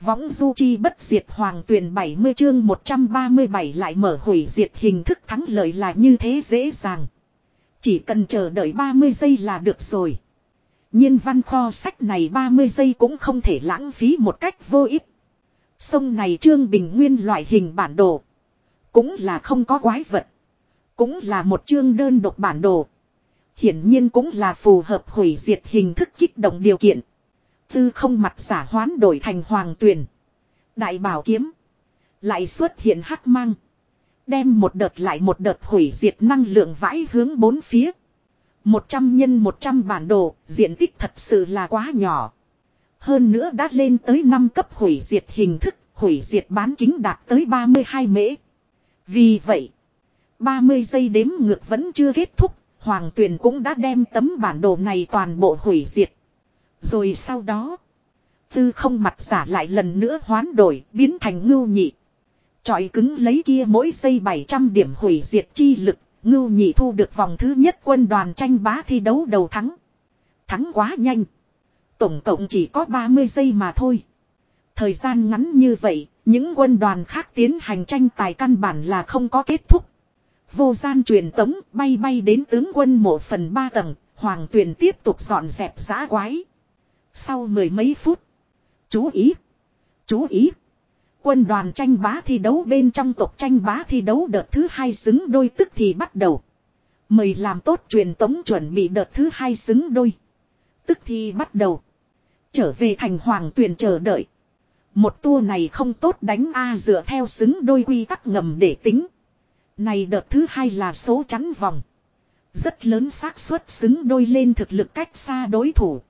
Võng du chi bất diệt hoàng tuyển 70 chương 137 lại mở hủy diệt hình thức thắng lợi là như thế dễ dàng. Chỉ cần chờ đợi 30 giây là được rồi. Nhiên văn kho sách này 30 giây cũng không thể lãng phí một cách vô ích. Sông này trương bình nguyên loại hình bản đồ. Cũng là không có quái vật. Cũng là một chương đơn độc bản đồ. Hiển nhiên cũng là phù hợp hủy diệt hình thức kích động điều kiện. Tư không mặt giả hoán đổi thành hoàng tuyền. Đại bảo kiếm. Lại xuất hiện hắc mang. Đem một đợt lại một đợt hủy diệt năng lượng vãi hướng bốn phía. 100 nhân 100 bản đồ, diện tích thật sự là quá nhỏ. Hơn nữa đã lên tới năm cấp hủy diệt hình thức, hủy diệt bán kính đạt tới 32 mễ. Vì vậy, 30 giây đếm ngược vẫn chưa kết thúc, Hoàng Tuyền cũng đã đem tấm bản đồ này toàn bộ hủy diệt. Rồi sau đó, tư không mặt giả lại lần nữa hoán đổi, biến thành ngưu nhị. Chọi cứng lấy kia mỗi giây 700 điểm hủy diệt chi lực, ngưu nhị thu được vòng thứ nhất quân đoàn tranh bá thi đấu đầu thắng. Thắng quá nhanh. Tổng cộng chỉ có 30 giây mà thôi. Thời gian ngắn như vậy, những quân đoàn khác tiến hành tranh tài căn bản là không có kết thúc. Vô gian truyền tống bay bay đến tướng quân mộ phần ba tầng, hoàng tuyền tiếp tục dọn dẹp giã quái. Sau mười mấy phút. Chú ý. Chú ý. Quân đoàn tranh bá thi đấu bên trong tộc tranh bá thi đấu đợt thứ hai xứng đôi tức thì bắt đầu. Mời làm tốt truyền tống chuẩn bị đợt thứ hai xứng đôi. Tức thì bắt đầu. Trở về thành hoàng tuyển chờ đợi. Một tour này không tốt đánh A dựa theo xứng đôi quy tắc ngầm để tính. Này đợt thứ hai là số chắn vòng. Rất lớn xác suất xứng đôi lên thực lực cách xa đối thủ.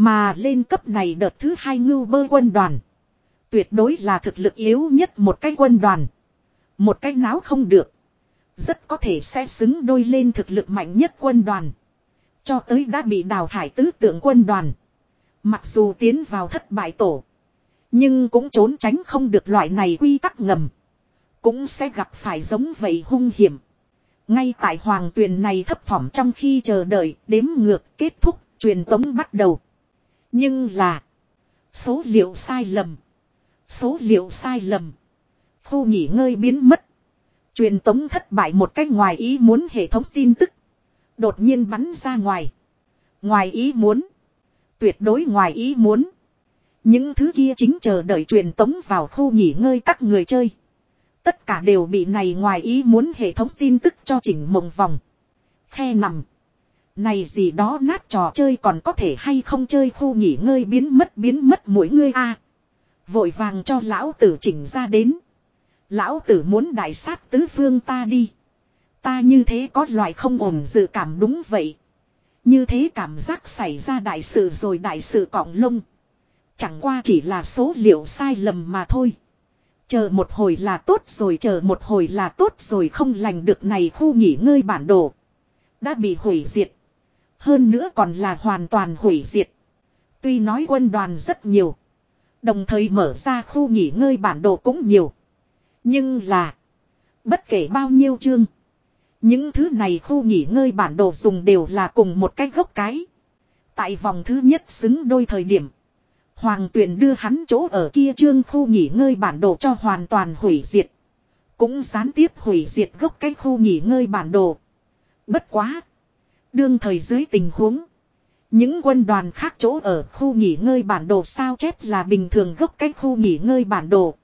Mà lên cấp này đợt thứ hai ngưu bơ quân đoàn. Tuyệt đối là thực lực yếu nhất một cái quân đoàn. Một cái náo không được. Rất có thể sẽ xứng đôi lên thực lực mạnh nhất quân đoàn. Cho tới đã bị đào thải tứ tượng quân đoàn. Mặc dù tiến vào thất bại tổ. Nhưng cũng trốn tránh không được loại này quy tắc ngầm. Cũng sẽ gặp phải giống vậy hung hiểm. Ngay tại hoàng tuyền này thấp thỏm trong khi chờ đợi, đếm ngược, kết thúc, truyền tống bắt đầu. Nhưng là, số liệu sai lầm. Số liệu sai lầm. Khu nghỉ ngơi biến mất. Truyền tống thất bại một cách ngoài ý muốn hệ thống tin tức. Đột nhiên bắn ra ngoài. Ngoài ý muốn. Tuyệt đối ngoài ý muốn. Những thứ kia chính chờ đợi truyền tống vào khu nghỉ ngơi các người chơi. Tất cả đều bị này ngoài ý muốn hệ thống tin tức cho chỉnh mộng vòng. Khe nằm. Này gì đó nát trò chơi còn có thể hay không chơi khu nghỉ ngơi biến mất biến mất mỗi người a Vội vàng cho lão tử chỉnh ra đến. Lão tử muốn đại sát tứ phương ta đi. Ta như thế có loại không ổn dự cảm đúng vậy. Như thế cảm giác xảy ra đại sự rồi đại sự cọng lông. Chẳng qua chỉ là số liệu sai lầm mà thôi. Chờ một hồi là tốt rồi, chờ một hồi là tốt rồi, không lành được này khu nghỉ ngơi bản đồ. Đã bị hủy diệt. Hơn nữa còn là hoàn toàn hủy diệt. Tuy nói quân đoàn rất nhiều. Đồng thời mở ra khu nghỉ ngơi bản đồ cũng nhiều. Nhưng là. Bất kể bao nhiêu chương. Những thứ này khu nghỉ ngơi bản đồ dùng đều là cùng một cái gốc cái. Tại vòng thứ nhất xứng đôi thời điểm. Hoàng tuyển đưa hắn chỗ ở kia trương khu nghỉ ngơi bản đồ cho hoàn toàn hủy diệt. Cũng gián tiếp hủy diệt gốc cái khu nghỉ ngơi bản đồ. Bất quá. Đương thời dưới tình huống. Những quân đoàn khác chỗ ở khu nghỉ ngơi bản đồ sao chép là bình thường gốc cách khu nghỉ ngơi bản đồ.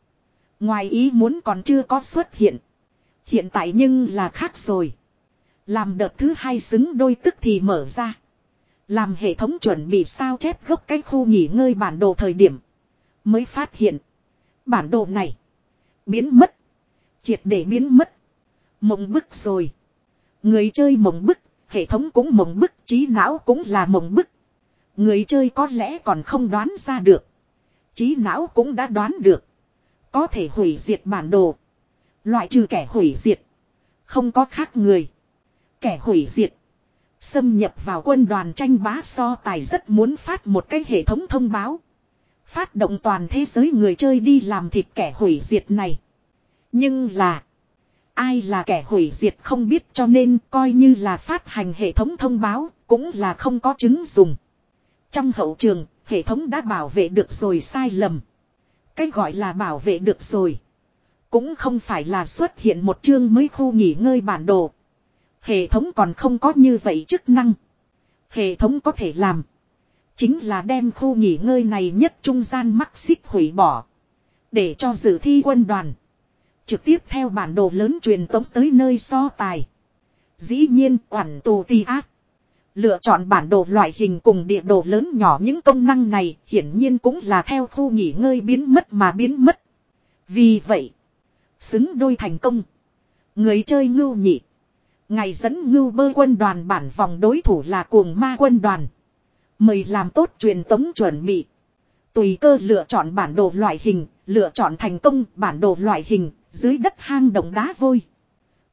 Ngoài ý muốn còn chưa có xuất hiện. Hiện tại nhưng là khác rồi. Làm đợt thứ hai xứng đôi tức thì mở ra. Làm hệ thống chuẩn bị sao chép gốc cái khu nghỉ ngơi bản đồ thời điểm. Mới phát hiện. Bản đồ này. Biến mất. Triệt để biến mất. Mộng bức rồi. Người chơi mộng bức. Hệ thống cũng mộng bức. Trí não cũng là mộng bức. Người chơi có lẽ còn không đoán ra được. Trí não cũng đã đoán được. Có thể hủy diệt bản đồ. Loại trừ kẻ hủy diệt. Không có khác người. Kẻ hủy diệt Xâm nhập vào quân đoàn tranh bá so tài rất muốn phát một cái hệ thống thông báo. Phát động toàn thế giới người chơi đi làm thịt kẻ hủy diệt này. Nhưng là. Ai là kẻ hủy diệt không biết cho nên coi như là phát hành hệ thống thông báo cũng là không có chứng dùng. Trong hậu trường, hệ thống đã bảo vệ được rồi sai lầm. Cái gọi là bảo vệ được rồi. Cũng không phải là xuất hiện một chương mới khu nghỉ ngơi bản đồ. Hệ thống còn không có như vậy chức năng. Hệ thống có thể làm. Chính là đem khu nghỉ ngơi này nhất trung gian mắc xích hủy bỏ. Để cho dự thi quân đoàn. Trực tiếp theo bản đồ lớn truyền tống tới nơi so tài. Dĩ nhiên quản tù ti ác. Lựa chọn bản đồ loại hình cùng địa đồ lớn nhỏ những công năng này hiển nhiên cũng là theo khu nghỉ ngơi biến mất mà biến mất. Vì vậy, xứng đôi thành công. Người chơi ngưu nhị. Ngày dẫn ngưu bơ quân đoàn bản vòng đối thủ là cuồng ma quân đoàn. Mời làm tốt truyền tống chuẩn bị. Tùy cơ lựa chọn bản đồ loại hình, lựa chọn thành công bản đồ loại hình, dưới đất hang động đá vôi.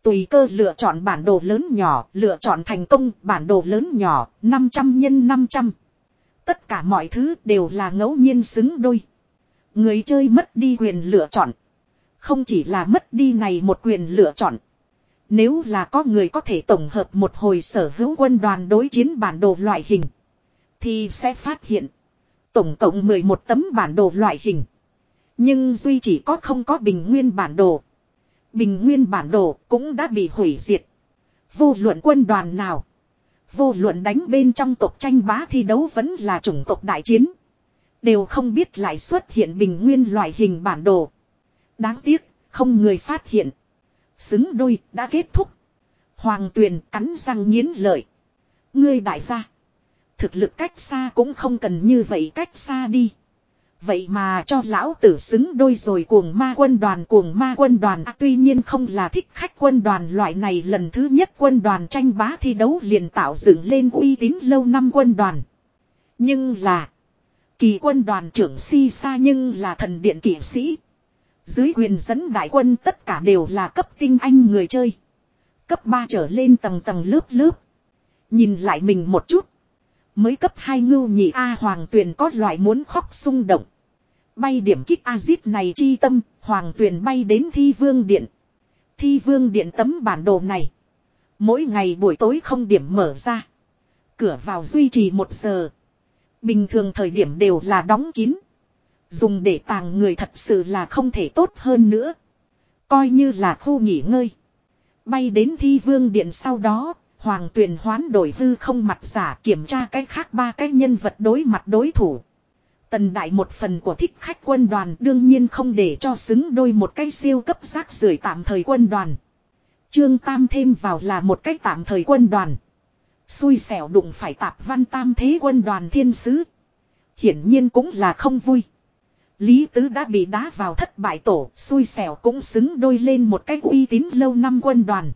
Tùy cơ lựa chọn bản đồ lớn nhỏ, lựa chọn thành công bản đồ lớn nhỏ, 500 x 500. Tất cả mọi thứ đều là ngẫu nhiên xứng đôi. Người chơi mất đi quyền lựa chọn. Không chỉ là mất đi này một quyền lựa chọn. Nếu là có người có thể tổng hợp một hồi sở hữu quân đoàn đối chiến bản đồ loại hình. Thì sẽ phát hiện. Tổng cộng 11 tấm bản đồ loại hình. Nhưng duy chỉ có không có bình nguyên bản đồ. Bình nguyên bản đồ cũng đã bị hủy diệt. Vô luận quân đoàn nào. Vô luận đánh bên trong tộc tranh bá thi đấu vẫn là chủng tộc đại chiến. Đều không biết lại xuất hiện bình nguyên loại hình bản đồ. Đáng tiếc, không người phát hiện. Xứng đôi đã kết thúc. Hoàng tuyền cắn răng nghiến lợi. Ngươi đại gia. Thực lực cách xa cũng không cần như vậy cách xa đi. Vậy mà cho lão tử xứng đôi rồi cuồng ma quân đoàn cuồng ma quân đoàn à, tuy nhiên không là thích khách quân đoàn loại này lần thứ nhất quân đoàn tranh bá thi đấu liền tạo dựng lên uy tín lâu năm quân đoàn. Nhưng là kỳ quân đoàn trưởng si xa nhưng là thần điện kỵ sĩ. Dưới quyền dẫn đại quân tất cả đều là cấp tinh anh người chơi. Cấp 3 trở lên tầng tầng lớp lớp. Nhìn lại mình một chút. Mới cấp hai ngưu nhị A Hoàng Tuyền có loại muốn khóc xung động. Bay điểm kích A-zip này chi tâm, Hoàng Tuyền bay đến Thi Vương Điện. Thi Vương Điện tấm bản đồ này. Mỗi ngày buổi tối không điểm mở ra. Cửa vào duy trì một giờ. Bình thường thời điểm đều là đóng kín. Dùng để tàng người thật sự là không thể tốt hơn nữa. Coi như là khu nghỉ ngơi. Bay đến thi vương điện sau đó, Hoàng tuyền hoán đổi hư không mặt giả kiểm tra cái khác ba cái nhân vật đối mặt đối thủ. Tần đại một phần của thích khách quân đoàn đương nhiên không để cho xứng đôi một cái siêu cấp rác rưởi tạm thời quân đoàn. Trương Tam thêm vào là một cái tạm thời quân đoàn. Xui xẻo đụng phải tạp văn tam thế quân đoàn thiên sứ. Hiển nhiên cũng là không vui. Lý Tứ đã bị đá vào thất bại tổ, xui xẻo cũng xứng đôi lên một cái uy tín lâu năm quân đoàn.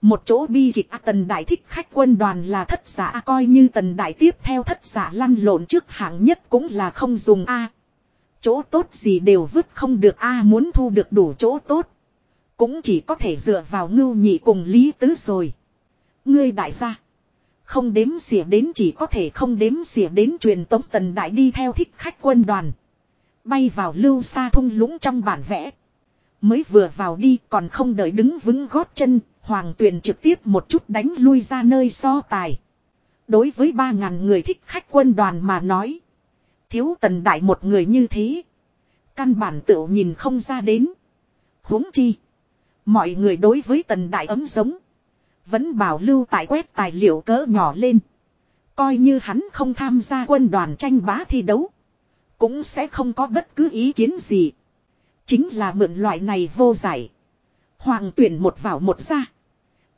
Một chỗ bi kịch tần đại thích khách quân đoàn là thất giả coi như tần đại tiếp theo thất giả lăn lộn trước hạng nhất cũng là không dùng A. Chỗ tốt gì đều vứt không được A muốn thu được đủ chỗ tốt. Cũng chỉ có thể dựa vào ngưu nhị cùng Lý Tứ rồi. Ngươi đại gia. Không đếm xỉa đến chỉ có thể không đếm xỉa đến truyền tống tần đại đi theo thích khách quân đoàn. Bay vào lưu xa thung lũng trong bản vẽ. Mới vừa vào đi còn không đợi đứng vững gót chân, Hoàng Tuyền trực tiếp một chút đánh lui ra nơi so tài. Đối với ba ngàn người thích khách quân đoàn mà nói. Thiếu tần đại một người như thế. Căn bản tựu nhìn không ra đến. huống chi. Mọi người đối với tần đại ấm giống. Vẫn bảo lưu tại quét tài liệu cỡ nhỏ lên. Coi như hắn không tham gia quân đoàn tranh bá thi đấu. Cũng sẽ không có bất cứ ý kiến gì. Chính là mượn loại này vô giải. Hoàng tuyển một vào một ra.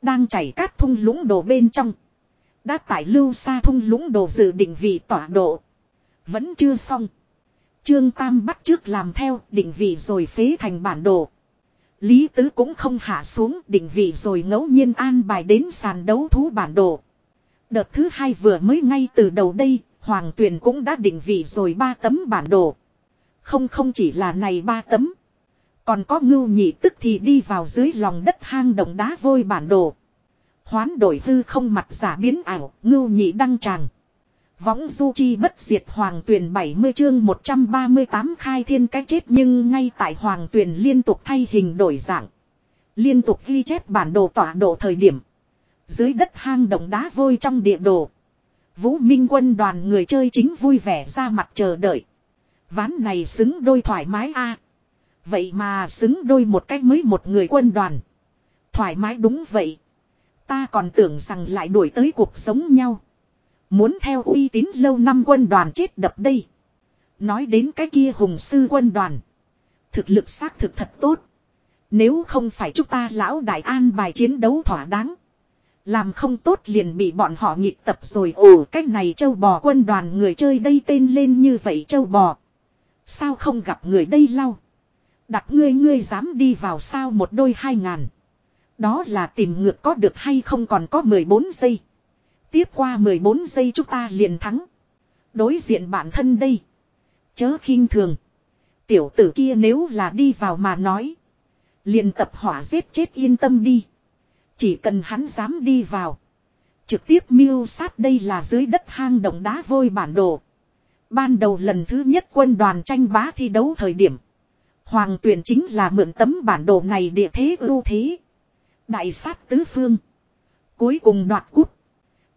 Đang chảy cát thung lũng đồ bên trong. Đã tải lưu xa thung lũng đồ dự định vị tọa độ. Vẫn chưa xong. Trương Tam bắt trước làm theo định vị rồi phế thành bản đồ. Lý Tứ cũng không hạ xuống định vị rồi ngẫu nhiên an bài đến sàn đấu thú bản đồ. Đợt thứ hai vừa mới ngay từ đầu đây, Hoàng Tuyền cũng đã định vị rồi ba tấm bản đồ. Không không chỉ là này ba tấm. Còn có ngưu nhị tức thì đi vào dưới lòng đất hang động đá vôi bản đồ. Hoán đổi hư không mặt giả biến ảo, ngưu nhị đăng tràng. Võng du chi bất diệt hoàng tuyển 70 chương 138 khai thiên cái chết nhưng ngay tại hoàng tuyển liên tục thay hình đổi dạng. Liên tục ghi chép bản đồ tọa độ thời điểm. Dưới đất hang động đá vôi trong địa đồ. Vũ Minh quân đoàn người chơi chính vui vẻ ra mặt chờ đợi. Ván này xứng đôi thoải mái a Vậy mà xứng đôi một cách mới một người quân đoàn. Thoải mái đúng vậy. Ta còn tưởng rằng lại đuổi tới cuộc sống nhau. Muốn theo uy tín lâu năm quân đoàn chết đập đây. Nói đến cái kia hùng sư quân đoàn. Thực lực xác thực thật tốt. Nếu không phải chúng ta lão đại an bài chiến đấu thỏa đáng. Làm không tốt liền bị bọn họ nghịch tập rồi ồ cách này châu bò quân đoàn người chơi đây tên lên như vậy châu bò. Sao không gặp người đây lau. Đặt ngươi ngươi dám đi vào sao một đôi hai ngàn. Đó là tìm ngược có được hay không còn có 14 giây. Tiếp qua 14 giây chúng ta liền thắng. Đối diện bản thân đây. Chớ khinh thường. Tiểu tử kia nếu là đi vào mà nói. Liền tập hỏa giết chết yên tâm đi. Chỉ cần hắn dám đi vào. Trực tiếp miêu sát đây là dưới đất hang động đá vôi bản đồ. Ban đầu lần thứ nhất quân đoàn tranh bá thi đấu thời điểm. Hoàng tuyển chính là mượn tấm bản đồ này địa thế ưu thế. Đại sát tứ phương. Cuối cùng đoạt cút.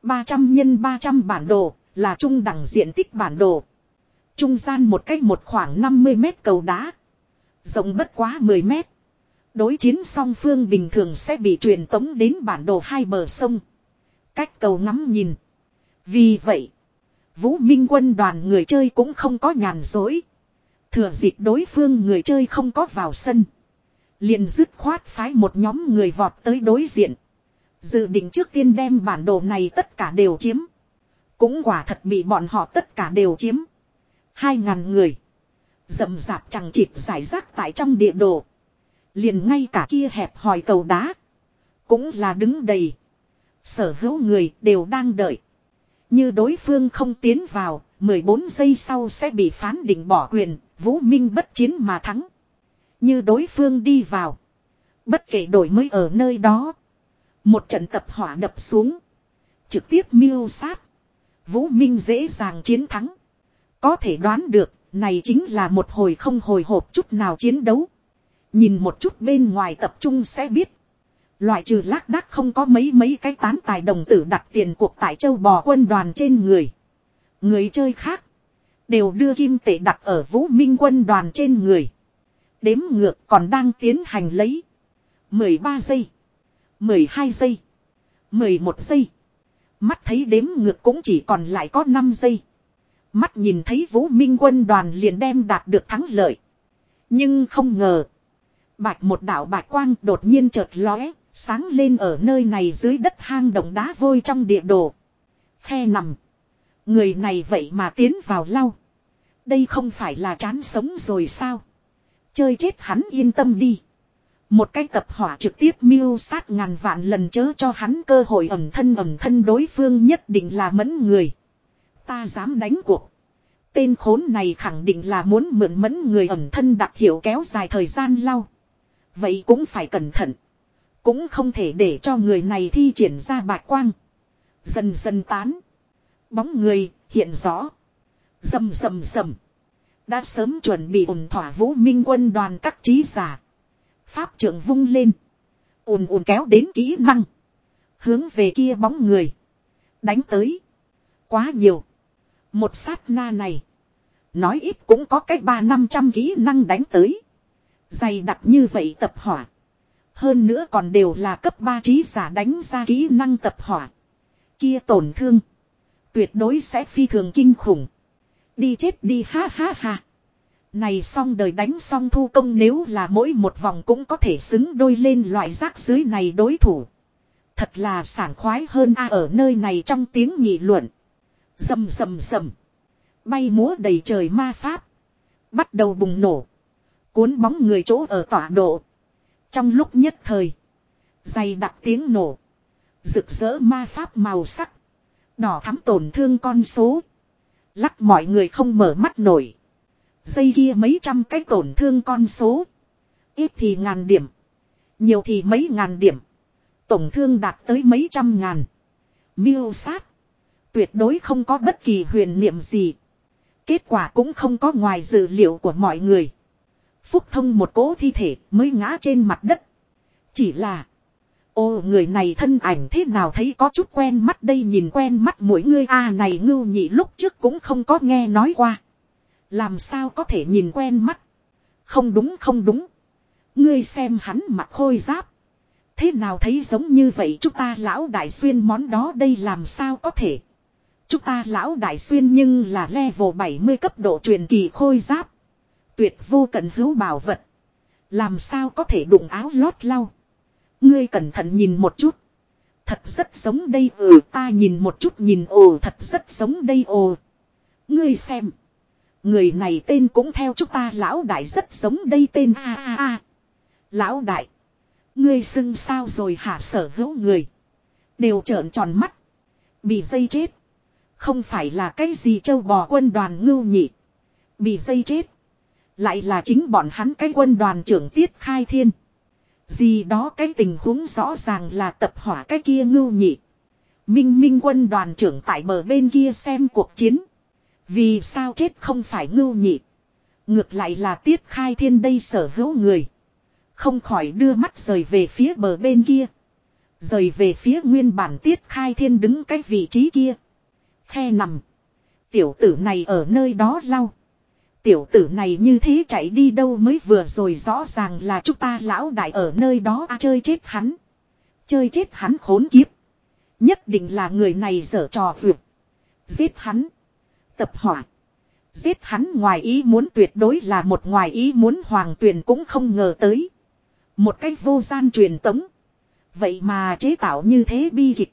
300 nhân 300 bản đồ là trung đẳng diện tích bản đồ. Trung gian một cách một khoảng 50 mét cầu đá. Rộng bất quá 10 mét. Đối chiến song phương bình thường sẽ bị truyền tống đến bản đồ hai bờ sông. Cách cầu ngắm nhìn. Vì vậy, Vũ Minh quân đoàn người chơi cũng không có nhàn dối. Thừa dịp đối phương người chơi không có vào sân. Liền dứt khoát phái một nhóm người vọt tới đối diện. Dự định trước tiên đem bản đồ này tất cả đều chiếm. Cũng quả thật bị bọn họ tất cả đều chiếm. Hai ngàn người. Dậm dạp chẳng chịt giải rác tại trong địa đồ. Liền ngay cả kia hẹp hòi cầu đá. Cũng là đứng đầy. Sở hữu người đều đang đợi. Như đối phương không tiến vào, 14 giây sau sẽ bị phán định bỏ quyền, Vũ Minh bất chiến mà thắng. Như đối phương đi vào. Bất kể đổi mới ở nơi đó. Một trận tập hỏa đập xuống. Trực tiếp miêu sát. Vũ Minh dễ dàng chiến thắng. Có thể đoán được, này chính là một hồi không hồi hộp chút nào chiến đấu. Nhìn một chút bên ngoài tập trung sẽ biết. Loại trừ lác đác không có mấy mấy cái tán tài đồng tử đặt tiền cuộc tại châu bò quân đoàn trên người. Người chơi khác. Đều đưa kim tệ đặt ở vũ minh quân đoàn trên người. Đếm ngược còn đang tiến hành lấy. 13 giây. 12 giây. 11 giây. Mắt thấy đếm ngược cũng chỉ còn lại có 5 giây. Mắt nhìn thấy vũ minh quân đoàn liền đem đạt được thắng lợi. Nhưng không ngờ. Bạch một đạo bạch quang đột nhiên chợt lóe, sáng lên ở nơi này dưới đất hang động đá vôi trong địa đồ. Khe nằm. Người này vậy mà tiến vào lau. Đây không phải là chán sống rồi sao? Chơi chết hắn yên tâm đi. Một cái tập hỏa trực tiếp miêu sát ngàn vạn lần chớ cho hắn cơ hội ẩm thân ẩm thân đối phương nhất định là mẫn người. Ta dám đánh cuộc. Tên khốn này khẳng định là muốn mượn mẫn người ẩm thân đặc hiệu kéo dài thời gian lau. Vậy cũng phải cẩn thận. Cũng không thể để cho người này thi triển ra bạch quang. Dần dần tán. Bóng người, hiện rõ. Rầm rầm rầm. Đã sớm chuẩn bị ổn thỏa vũ minh quân đoàn các trí giả. Pháp trưởng vung lên. ùn ùn kéo đến kỹ năng. Hướng về kia bóng người. Đánh tới. Quá nhiều. Một sát na này. Nói ít cũng có cách ba năm trăm kỹ năng đánh tới. Dày đặc như vậy tập hỏa. Hơn nữa còn đều là cấp 3 trí giả đánh ra kỹ năng tập hỏa. Kia tổn thương. Tuyệt đối sẽ phi thường kinh khủng. Đi chết đi, ha ha ha. Này xong đời đánh xong thu công nếu là mỗi một vòng cũng có thể xứng đôi lên loại rác dưới này đối thủ. Thật là sảng khoái hơn a ở nơi này trong tiếng nhị luận. Dầm dầm dầm. Bay múa đầy trời ma pháp. Bắt đầu bùng nổ. Cuốn bóng người chỗ ở tọa độ. Trong lúc nhất thời. Dày đặc tiếng nổ. Rực rỡ ma pháp màu sắc. Đỏ thắm tổn thương con số. Lắc mọi người không mở mắt nổi. Dây kia mấy trăm cái tổn thương con số. Ít thì ngàn điểm. Nhiều thì mấy ngàn điểm. Tổng thương đạt tới mấy trăm ngàn. Miêu sát. Tuyệt đối không có bất kỳ huyền niệm gì. Kết quả cũng không có ngoài dự liệu của mọi người. Phúc thông một cố thi thể mới ngã trên mặt đất. Chỉ là. Ô, người này thân ảnh thế nào thấy có chút quen mắt đây nhìn quen mắt mỗi người a này ngưu nhị lúc trước cũng không có nghe nói qua. Làm sao có thể nhìn quen mắt. Không đúng không đúng. Ngươi xem hắn mặt khôi giáp. Thế nào thấy giống như vậy chúng ta lão đại xuyên món đó đây làm sao có thể. Chúng ta lão đại xuyên nhưng là level 70 cấp độ truyền kỳ khôi giáp. Tuyệt vô cần hữu bảo vật. Làm sao có thể đụng áo lót lau. Ngươi cẩn thận nhìn một chút. Thật rất giống đây ừ ta nhìn một chút nhìn, ồ, thật rất giống đây, ồ. Ngươi xem. Người này tên cũng theo chúng ta, lão đại rất giống đây, tên a a a. Lão đại. Ngươi xưng sao rồi hả, sở hữu người. Đều trợn tròn mắt. Bị dây chết. Không phải là cái gì châu bò quân đoàn ngưu nhị. Bị dây chết. Lại là chính bọn hắn cái quân đoàn trưởng tiết khai thiên. Gì đó cái tình huống rõ ràng là tập hỏa cái kia ngưu nhị. Minh minh quân đoàn trưởng tại bờ bên kia xem cuộc chiến. Vì sao chết không phải ngưu nhị. Ngược lại là tiết khai thiên đây sở hữu người. Không khỏi đưa mắt rời về phía bờ bên kia. Rời về phía nguyên bản tiết khai thiên đứng cái vị trí kia. Khe nằm. Tiểu tử này ở nơi đó lau. Tiểu tử này như thế chạy đi đâu mới vừa rồi rõ ràng là chúng ta lão đại ở nơi đó à, chơi chết hắn. Chơi chết hắn khốn kiếp. Nhất định là người này dở trò vượt. Giết hắn. Tập hỏa. Giết hắn ngoài ý muốn tuyệt đối là một ngoài ý muốn hoàng tuyền cũng không ngờ tới. Một cách vô gian truyền tống. Vậy mà chế tạo như thế bi kịch.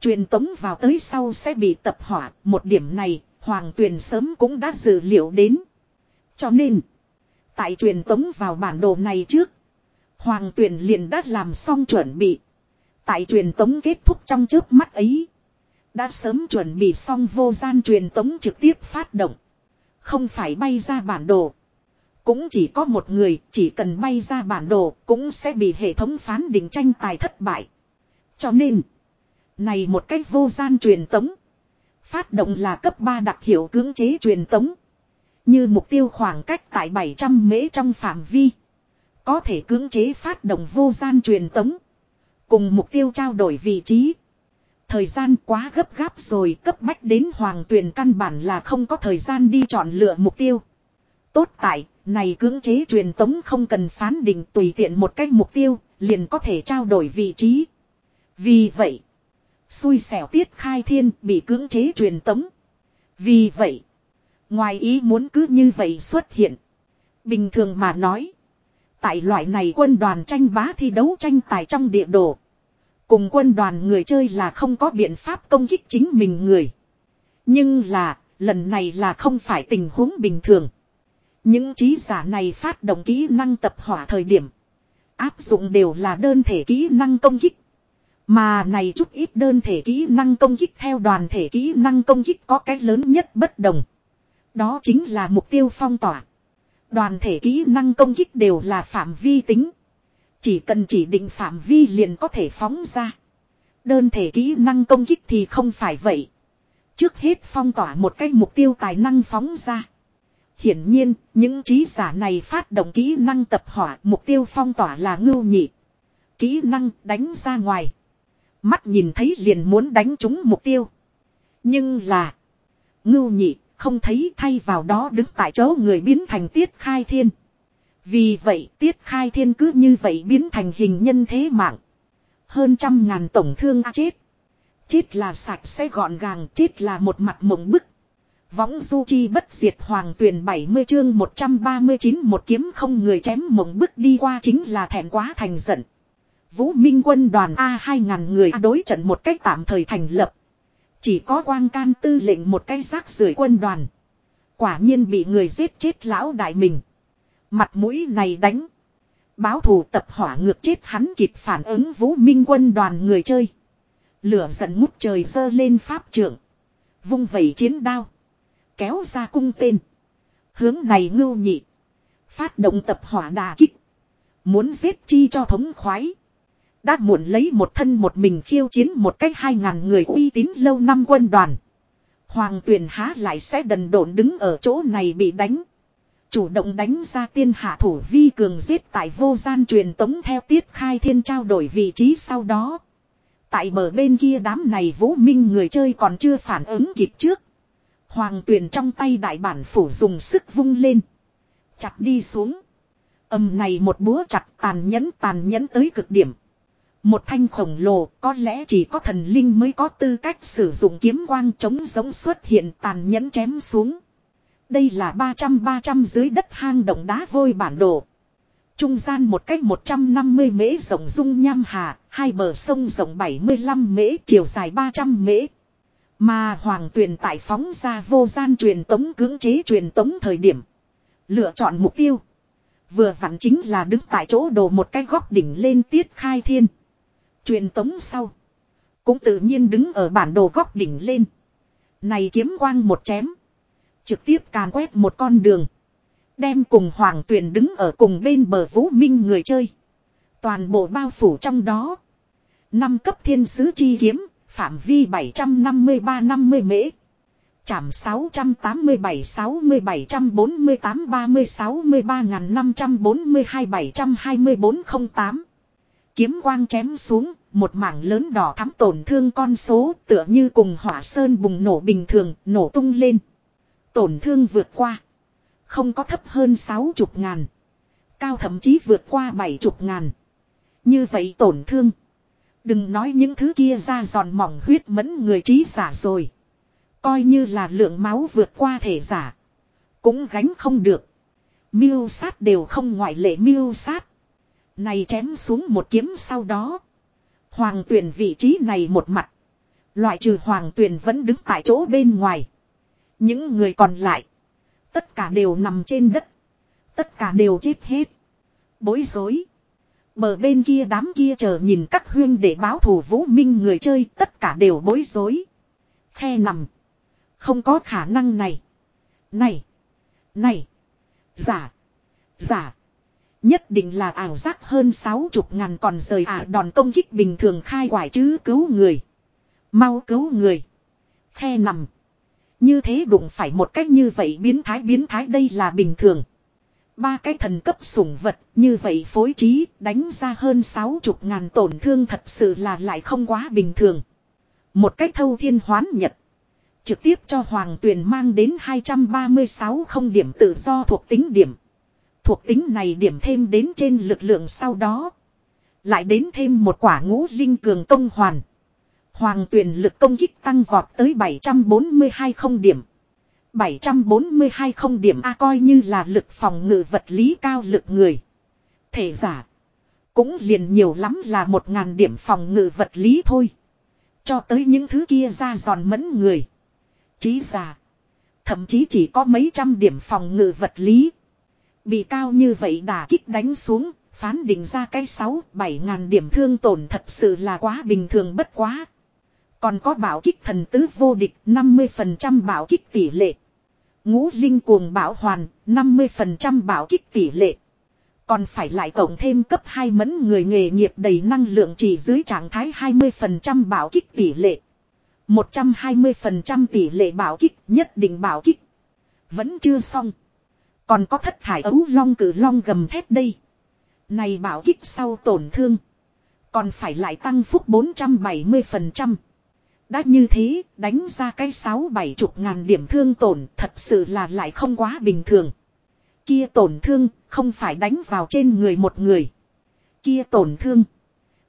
Truyền tống vào tới sau sẽ bị tập hỏa. Một điểm này, Hoàng Tuyền sớm cũng đã dự liệu đến. Cho nên, tại truyền tống vào bản đồ này trước, Hoàng Tuyền liền đã làm xong chuẩn bị. Tại truyền tống kết thúc trong trước mắt ấy, đã sớm chuẩn bị xong vô gian truyền tống trực tiếp phát động. Không phải bay ra bản đồ. Cũng chỉ có một người, chỉ cần bay ra bản đồ, cũng sẽ bị hệ thống phán định tranh tài thất bại. Cho nên, này một cách vô gian truyền tống. Phát động là cấp 3 đặc hiệu cưỡng chế truyền tống. Như mục tiêu khoảng cách tại 700 mễ trong phạm vi. Có thể cưỡng chế phát động vô gian truyền tống. Cùng mục tiêu trao đổi vị trí. Thời gian quá gấp gáp rồi cấp bách đến hoàng tuyền căn bản là không có thời gian đi chọn lựa mục tiêu. Tốt tại, này cưỡng chế truyền tống không cần phán định tùy tiện một cách mục tiêu, liền có thể trao đổi vị trí. Vì vậy, xui xẻo tiết khai thiên bị cưỡng chế truyền tống. Vì vậy, ngoài ý muốn cứ như vậy xuất hiện. Bình thường mà nói, tại loại này quân đoàn tranh bá thi đấu tranh tài trong địa đồ. Cùng quân đoàn người chơi là không có biện pháp công kích chính mình người. Nhưng là, lần này là không phải tình huống bình thường. Những trí giả này phát động kỹ năng tập hỏa thời điểm. Áp dụng đều là đơn thể kỹ năng công kích. Mà này chút ít đơn thể kỹ năng công kích theo đoàn thể kỹ năng công kích có cái lớn nhất bất đồng. Đó chính là mục tiêu phong tỏa. Đoàn thể kỹ năng công kích đều là phạm vi tính. Chỉ cần chỉ định phạm vi liền có thể phóng ra. Đơn thể kỹ năng công kích thì không phải vậy. Trước hết phong tỏa một cái mục tiêu tài năng phóng ra. Hiển nhiên, những trí giả này phát động kỹ năng tập hỏa mục tiêu phong tỏa là ngưu nhị. Kỹ năng đánh ra ngoài. Mắt nhìn thấy liền muốn đánh trúng mục tiêu. Nhưng là. Ngưu nhị không thấy thay vào đó đứng tại chỗ người biến thành tiết khai thiên. Vì vậy, tiết khai thiên cứ như vậy biến thành hình nhân thế mạng. Hơn trăm ngàn tổng thương chết. Chết là sạch sẽ gọn gàng, chết là một mặt mộng bức. Võng du chi bất diệt hoàng tuyển 70 chương 139 một kiếm không người chém mộng bức đi qua chính là thẹn quá thành giận. Vũ Minh quân đoàn A 2000 người đối trận một cách tạm thời thành lập. Chỉ có quang can tư lệnh một cái rác rưởi quân đoàn. Quả nhiên bị người giết chết lão đại mình. Mặt mũi này đánh. Báo thù tập hỏa ngược chết hắn kịp phản ứng vũ minh quân đoàn người chơi. Lửa giận ngút trời dơ lên pháp trưởng. Vung vẩy chiến đao. Kéo ra cung tên. Hướng này ngưu nhị. Phát động tập hỏa đà kích. Muốn giết chi cho thống khoái. Đã muộn lấy một thân một mình khiêu chiến một cách hai ngàn người uy tín lâu năm quân đoàn. Hoàng tuyền há lại sẽ đần độn đứng ở chỗ này bị đánh. Chủ động đánh ra tiên hạ thủ vi cường giết tại vô gian truyền tống theo tiết khai thiên trao đổi vị trí sau đó. Tại bờ bên kia đám này vũ minh người chơi còn chưa phản ứng kịp trước. Hoàng tuyền trong tay đại bản phủ dùng sức vung lên. Chặt đi xuống. Âm này một búa chặt tàn nhẫn tàn nhẫn tới cực điểm. Một thanh khổng lồ có lẽ chỉ có thần linh mới có tư cách sử dụng kiếm quang chống giống xuất hiện tàn nhẫn chém xuống. Đây là 300-300 dưới đất hang động đá vôi bản đồ. Trung gian một cách 150 mễ rộng dung nham hà, hai bờ sông rộng 75 mễ chiều dài 300 mễ. Mà hoàng tuyền tại phóng ra vô gian truyền tống cưỡng chế truyền tống thời điểm. Lựa chọn mục tiêu. Vừa vặn chính là đứng tại chỗ đồ một cái góc đỉnh lên tiết khai thiên. Truyền tống sau. Cũng tự nhiên đứng ở bản đồ góc đỉnh lên. Này kiếm quang một chém. Trực tiếp càn quét một con đường. Đem cùng hoàng tuyền đứng ở cùng bên bờ vũ minh người chơi. Toàn bộ bao phủ trong đó. Năm cấp thiên sứ chi kiếm, phạm vi 753-50 mễ. chẵm sáu trăm tám mươi bảy sáu mươi bảy trăm bốn mươi tám ba mươi sáu mươi ba ngàn năm trăm bốn mươi hai bảy trăm hai mươi bốn không tám Kiếm quang chém xuống, một mảng lớn đỏ thắm tổn thương con số tựa như cùng hỏa sơn bùng nổ bình thường, nổ tung lên. Tổn thương vượt qua. Không có thấp hơn 60 ngàn. Cao thậm chí vượt qua 70 ngàn. Như vậy tổn thương. Đừng nói những thứ kia ra giòn mỏng huyết mẫn người trí giả rồi. Coi như là lượng máu vượt qua thể giả. Cũng gánh không được. Miêu sát đều không ngoại lệ miêu sát. Này chém xuống một kiếm sau đó. Hoàng tuyển vị trí này một mặt. Loại trừ hoàng tuyển vẫn đứng tại chỗ bên ngoài. Những người còn lại. Tất cả đều nằm trên đất. Tất cả đều chết hết. Bối rối. Bờ bên kia đám kia chờ nhìn các huyên để báo thù vũ minh người chơi, tất cả đều bối rối. Khe nằm. Không có khả năng này. Này. Này. Giả. Giả. Nhất định là ảo giác hơn sáu chục ngàn còn rời ả đòn công kích bình thường khai quải chứ cứu người. Mau cứu người. Khe nằm. Như thế đụng phải một cách như vậy biến thái biến thái đây là bình thường. Ba cái thần cấp sủng vật như vậy phối trí đánh ra hơn sáu chục ngàn tổn thương thật sự là lại không quá bình thường. Một cách thâu thiên hoán nhật. Trực tiếp cho Hoàng Tuyền mang đến 236 không điểm tự do thuộc tính điểm. Thuộc tính này điểm thêm đến trên lực lượng sau đó. Lại đến thêm một quả ngũ linh cường công hoàn. Hoàng Tuyền lực công kích tăng vọt tới 742 không điểm. 742 không điểm A coi như là lực phòng ngự vật lý cao lực người. Thể giả. Cũng liền nhiều lắm là một ngàn điểm phòng ngự vật lý thôi. Cho tới những thứ kia ra giòn mẫn người. Chí giả. Thậm chí chỉ có mấy trăm điểm phòng ngự vật lý. Bị cao như vậy đả kích đánh xuống. Phán định ra cái 6-7 ngàn điểm thương tổn thật sự là quá bình thường bất quá. Còn có bảo kích thần tứ vô địch 50% bảo kích tỷ lệ. Ngũ linh cuồng bảo hoàn 50% bảo kích tỷ lệ. Còn phải lại cộng thêm cấp 2 mẫn người nghề nghiệp đầy năng lượng chỉ dưới trạng thái 20% bảo kích tỷ lệ. 120% tỷ lệ bảo kích, nhất định bảo kích. Vẫn chưa xong. Còn có thất thải ấu long cử long gầm thét đây. Này bảo kích sau tổn thương. Còn phải lại tăng phúc 470%. Đã như thế, đánh ra cái sáu bảy chục ngàn điểm thương tổn thật sự là lại không quá bình thường. Kia tổn thương, không phải đánh vào trên người một người. Kia tổn thương.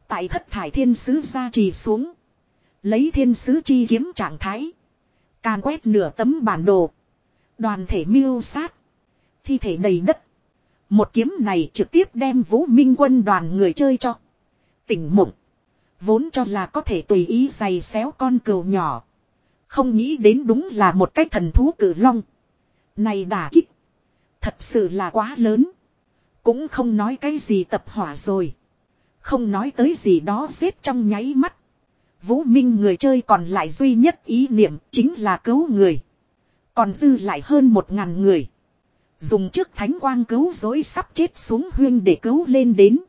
Tại thất thải thiên sứ ra trì xuống. Lấy thiên sứ chi kiếm trạng thái. Càn quét nửa tấm bản đồ. Đoàn thể miêu sát. Thi thể đầy đất. Một kiếm này trực tiếp đem vũ minh quân đoàn người chơi cho. Tỉnh mộng. Vốn cho là có thể tùy ý giày xéo con cừu nhỏ. Không nghĩ đến đúng là một cái thần thú cử long. Này đả kích. Thật sự là quá lớn. Cũng không nói cái gì tập hỏa rồi. Không nói tới gì đó xếp trong nháy mắt. Vũ Minh người chơi còn lại duy nhất ý niệm chính là cứu người. Còn dư lại hơn một ngàn người. Dùng trước thánh quang cứu dối sắp chết xuống huyên để cứu lên đến.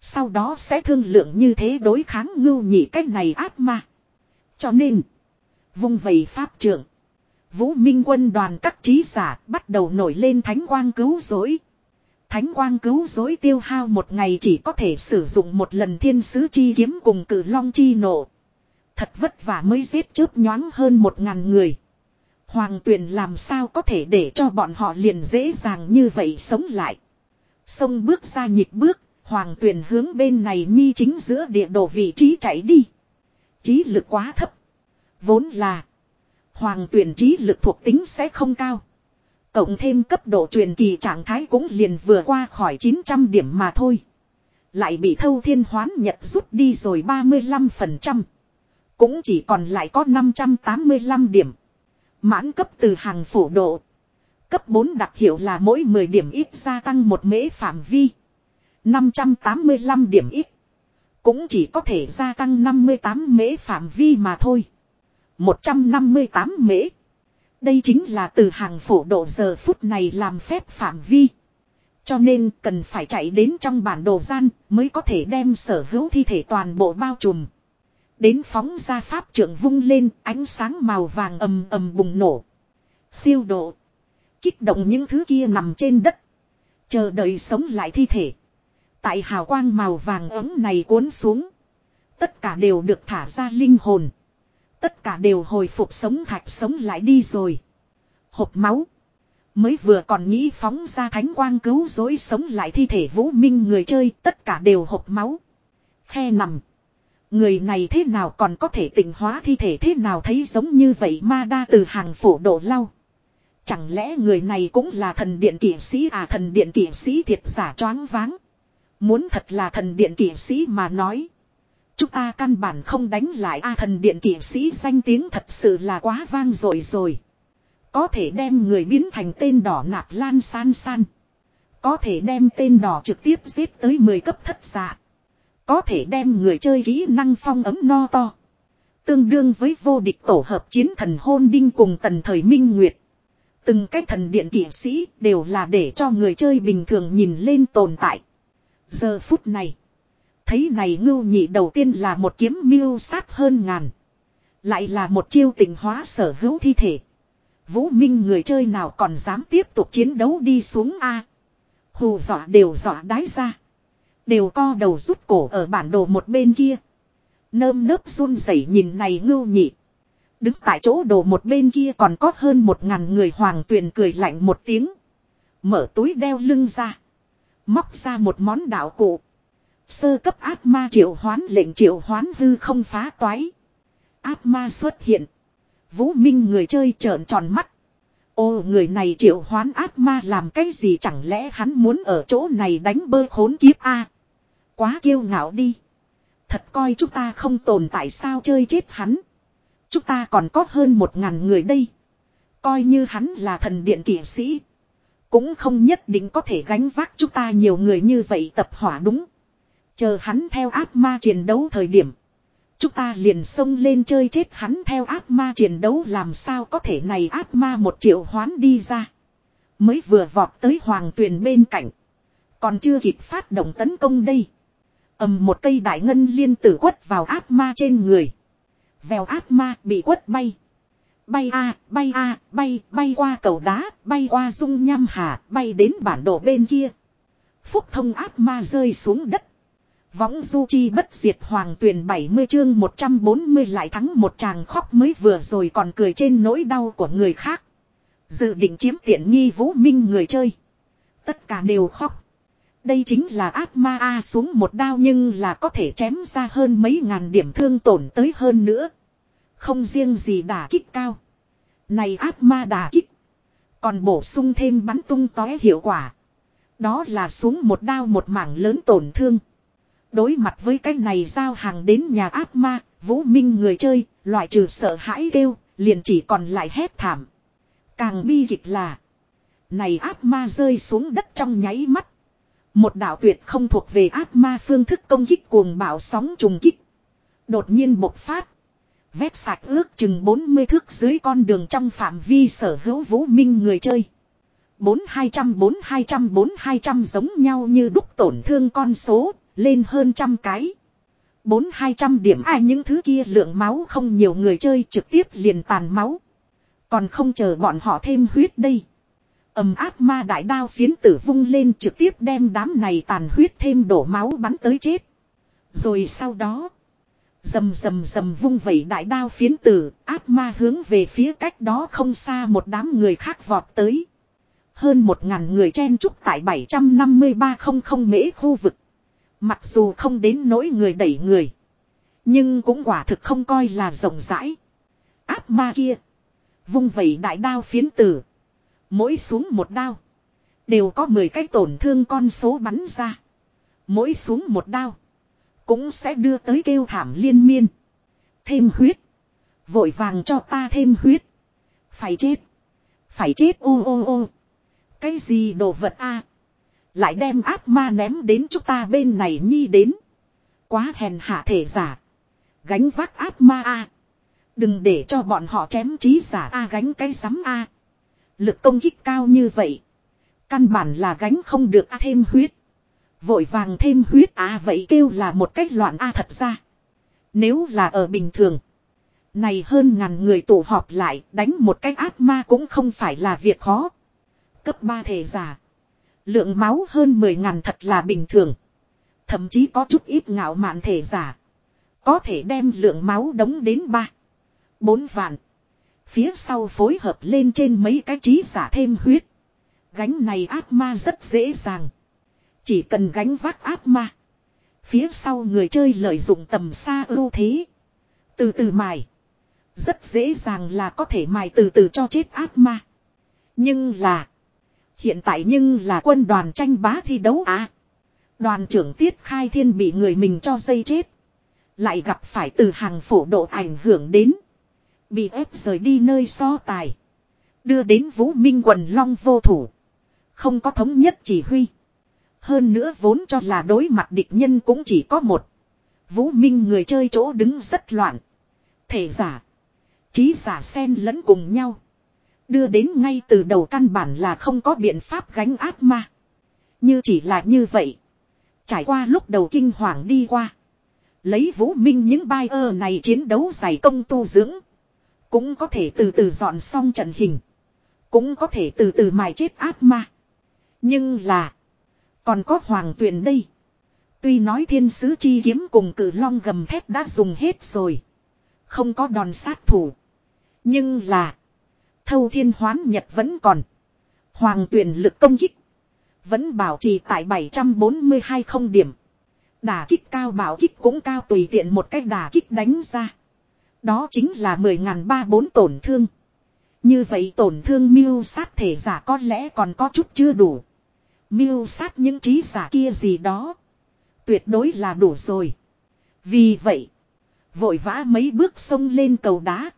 Sau đó sẽ thương lượng như thế đối kháng ngưu nhị cách này ác ma. Cho nên. Vung vầy pháp trưởng. Vũ Minh quân đoàn các trí giả bắt đầu nổi lên thánh quang cứu dối. Thánh quang cứu dối tiêu hao một ngày chỉ có thể sử dụng một lần thiên sứ chi kiếm cùng cử long chi nổ. Thật vất vả mới giết chớp nhoáng hơn một ngàn người. Hoàng tuyền làm sao có thể để cho bọn họ liền dễ dàng như vậy sống lại. Sông bước ra nhịp bước, hoàng tuyền hướng bên này nhi chính giữa địa đồ vị trí chạy đi. Trí lực quá thấp. Vốn là hoàng tuyền trí lực thuộc tính sẽ không cao. Cộng thêm cấp độ truyền kỳ trạng thái cũng liền vừa qua khỏi 900 điểm mà thôi. Lại bị thâu thiên hoán nhật rút đi rồi 35%. Cũng chỉ còn lại có 585 điểm. Mãn cấp từ hàng phổ độ. Cấp 4 đặc hiệu là mỗi 10 điểm ít gia tăng một mễ phạm vi. 585 điểm ít. Cũng chỉ có thể gia tăng 58 mễ phạm vi mà thôi. 158 mễ. Đây chính là từ hàng phổ độ giờ phút này làm phép phạm vi. Cho nên cần phải chạy đến trong bản đồ gian mới có thể đem sở hữu thi thể toàn bộ bao trùm. Đến phóng ra pháp trưởng vung lên, ánh sáng màu vàng ầm ầm bùng nổ. Siêu độ. Kích động những thứ kia nằm trên đất. Chờ đợi sống lại thi thể. Tại hào quang màu vàng ấm này cuốn xuống. Tất cả đều được thả ra linh hồn. Tất cả đều hồi phục sống thạch sống lại đi rồi. Hộp máu. Mới vừa còn nghĩ phóng ra thánh quang cứu dối sống lại thi thể vũ minh người chơi, tất cả đều hộp máu. Khe nằm. Người này thế nào còn có thể tỉnh hóa thi thể thế nào thấy giống như vậy ma đa từ hàng phổ độ lau. Chẳng lẽ người này cũng là thần điện kỷ sĩ à thần điện kỷ sĩ thiệt giả choáng váng. Muốn thật là thần điện kỷ sĩ mà nói. Chúng ta căn bản không đánh lại a, thần điện kỷ sĩ danh tiếng thật sự là quá vang rồi rồi. Có thể đem người biến thành tên đỏ nạp lan san san. Có thể đem tên đỏ trực tiếp giết tới 10 cấp thất giả. Có thể đem người chơi kỹ năng phong ấm no to. Tương đương với vô địch tổ hợp chiến thần hôn đinh cùng tần thời minh nguyệt. Từng cái thần điện kỷ sĩ đều là để cho người chơi bình thường nhìn lên tồn tại. Giờ phút này. Thấy này ngưu nhị đầu tiên là một kiếm miêu sát hơn ngàn. Lại là một chiêu tình hóa sở hữu thi thể. Vũ Minh người chơi nào còn dám tiếp tục chiến đấu đi xuống A. Hù dọa đều dọa đái ra. Đều co đầu rút cổ ở bản đồ một bên kia. Nơm nớp run rẩy nhìn này ngưu nhị. Đứng tại chỗ đồ một bên kia còn có hơn một ngàn người hoàng tuyền cười lạnh một tiếng. Mở túi đeo lưng ra. Móc ra một món đạo cụ. Sơ cấp ác ma triệu hoán lệnh triệu hoán hư không phá toái. Ác ma xuất hiện. Vũ Minh người chơi trợn tròn mắt. Ô, người này triệu hoán ác ma làm cái gì chẳng lẽ hắn muốn ở chỗ này đánh bơ khốn kiếp a Quá kiêu ngạo đi. Thật coi chúng ta không tồn tại sao chơi chết hắn. Chúng ta còn có hơn một ngàn người đây. Coi như hắn là thần điện kỷ sĩ. Cũng không nhất định có thể gánh vác chúng ta nhiều người như vậy tập hỏa đúng. Chờ hắn theo ác ma chiến đấu thời điểm. Chúng ta liền xông lên chơi chết hắn theo ác ma chiến đấu làm sao có thể này ác ma một triệu hoán đi ra. Mới vừa vọt tới hoàng tuyền bên cạnh. Còn chưa kịp phát động tấn công đây ầm một cây đại ngân liên tử quất vào ác ma trên người. Vèo ác ma bị quất bay. Bay a, bay a, bay, bay qua cầu đá, bay qua dung nham hà, bay đến bản đồ bên kia. Phúc thông ác ma rơi xuống đất. Võng du chi bất diệt hoàng tuyển 70 chương 140 lại thắng một chàng khóc mới vừa rồi còn cười trên nỗi đau của người khác. Dự định chiếm tiện nghi vũ minh người chơi. Tất cả đều khóc. Đây chính là ác ma A xuống một đao nhưng là có thể chém ra hơn mấy ngàn điểm thương tổn tới hơn nữa. Không riêng gì đả kích cao. Này ác ma đả kích. Còn bổ sung thêm bắn tung tóe hiệu quả. Đó là xuống một đao một mảng lớn tổn thương. Đối mặt với cái này giao hàng đến nhà ác ma, vũ minh người chơi, loại trừ sợ hãi kêu, liền chỉ còn lại hét thảm. Càng bi kịch là, này ác ma rơi xuống đất trong nháy mắt. Một đạo tuyệt không thuộc về ác ma phương thức công kích cuồng bạo sóng trùng kích. Đột nhiên bộc phát. Vét sạch ước chừng 40 thước dưới con đường trong phạm vi sở hữu vũ minh người chơi. 4200 4200 4200 giống nhau như đúc tổn thương con số, lên hơn trăm cái. Bốn hai trăm điểm ai những thứ kia lượng máu không nhiều người chơi trực tiếp liền tàn máu. Còn không chờ bọn họ thêm huyết đây ầm áp ma đại đao phiến tử vung lên trực tiếp đem đám này tàn huyết thêm đổ máu bắn tới chết. Rồi sau đó. rầm rầm rầm vung vẩy đại đao phiến tử, ác ma hướng về phía cách đó không xa một đám người khác vọt tới. Hơn một ngàn người chen trúc tại 75300 mễ khu vực. Mặc dù không đến nỗi người đẩy người. Nhưng cũng quả thực không coi là rộng rãi. Áp ma kia. Vung vẩy đại đao phiến tử. Mỗi xuống một đao. Đều có 10 cái tổn thương con số bắn ra. Mỗi xuống một đao. Cũng sẽ đưa tới kêu thảm liên miên. Thêm huyết. Vội vàng cho ta thêm huyết. Phải chết. Phải chết ô ô ô. Cái gì đồ vật a Lại đem ác ma ném đến chúng ta bên này nhi đến. Quá hèn hạ thể giả. Gánh vác ác ma a Đừng để cho bọn họ chém trí giả a gánh cái sắm a Lực công kích cao như vậy. Căn bản là gánh không được a thêm huyết. Vội vàng thêm huyết à vậy kêu là một cách loạn a thật ra. Nếu là ở bình thường. Này hơn ngàn người tụ họp lại đánh một cách ác ma cũng không phải là việc khó. Cấp 3 thể giả. Lượng máu hơn 10 ngàn thật là bình thường. Thậm chí có chút ít ngạo mạn thể giả. Có thể đem lượng máu đóng đến 3. 4 vạn. Phía sau phối hợp lên trên mấy cái trí giả thêm huyết. Gánh này ác ma rất dễ dàng. Chỉ cần gánh vác ác ma. Phía sau người chơi lợi dụng tầm xa ưu thế. Từ từ mài. Rất dễ dàng là có thể mài từ từ cho chết ác ma. Nhưng là. Hiện tại nhưng là quân đoàn tranh bá thi đấu à. Đoàn trưởng Tiết Khai Thiên bị người mình cho dây chết. Lại gặp phải từ hàng phổ độ ảnh hưởng đến. Bị ép rời đi nơi so tài. Đưa đến Vũ Minh quần long vô thủ. Không có thống nhất chỉ huy. Hơn nữa vốn cho là đối mặt địch nhân cũng chỉ có một. Vũ Minh người chơi chỗ đứng rất loạn. Thể giả. Trí giả xen lẫn cùng nhau. Đưa đến ngay từ đầu căn bản là không có biện pháp gánh ác ma. Như chỉ là như vậy. Trải qua lúc đầu kinh hoàng đi qua. Lấy vũ minh những bài ơ này chiến đấu giải công tu dưỡng. Cũng có thể từ từ dọn xong trận hình. Cũng có thể từ từ mài chết ác ma. Nhưng là. Còn có hoàng tuyền đây. Tuy nói thiên sứ chi kiếm cùng cử long gầm thép đã dùng hết rồi. Không có đòn sát thủ. Nhưng là. Thâu thiên hoán nhật vẫn còn. Hoàng tuyển lực công kích. Vẫn bảo trì tại 742 không điểm. đả kích cao bảo kích cũng cao tùy tiện một cách đả kích đánh ra. Đó chính là 10.000 ba bốn tổn thương. Như vậy tổn thương miêu sát thể giả có lẽ còn có chút chưa đủ. Miêu sát những trí giả kia gì đó. Tuyệt đối là đủ rồi. Vì vậy. Vội vã mấy bước sông lên cầu đá.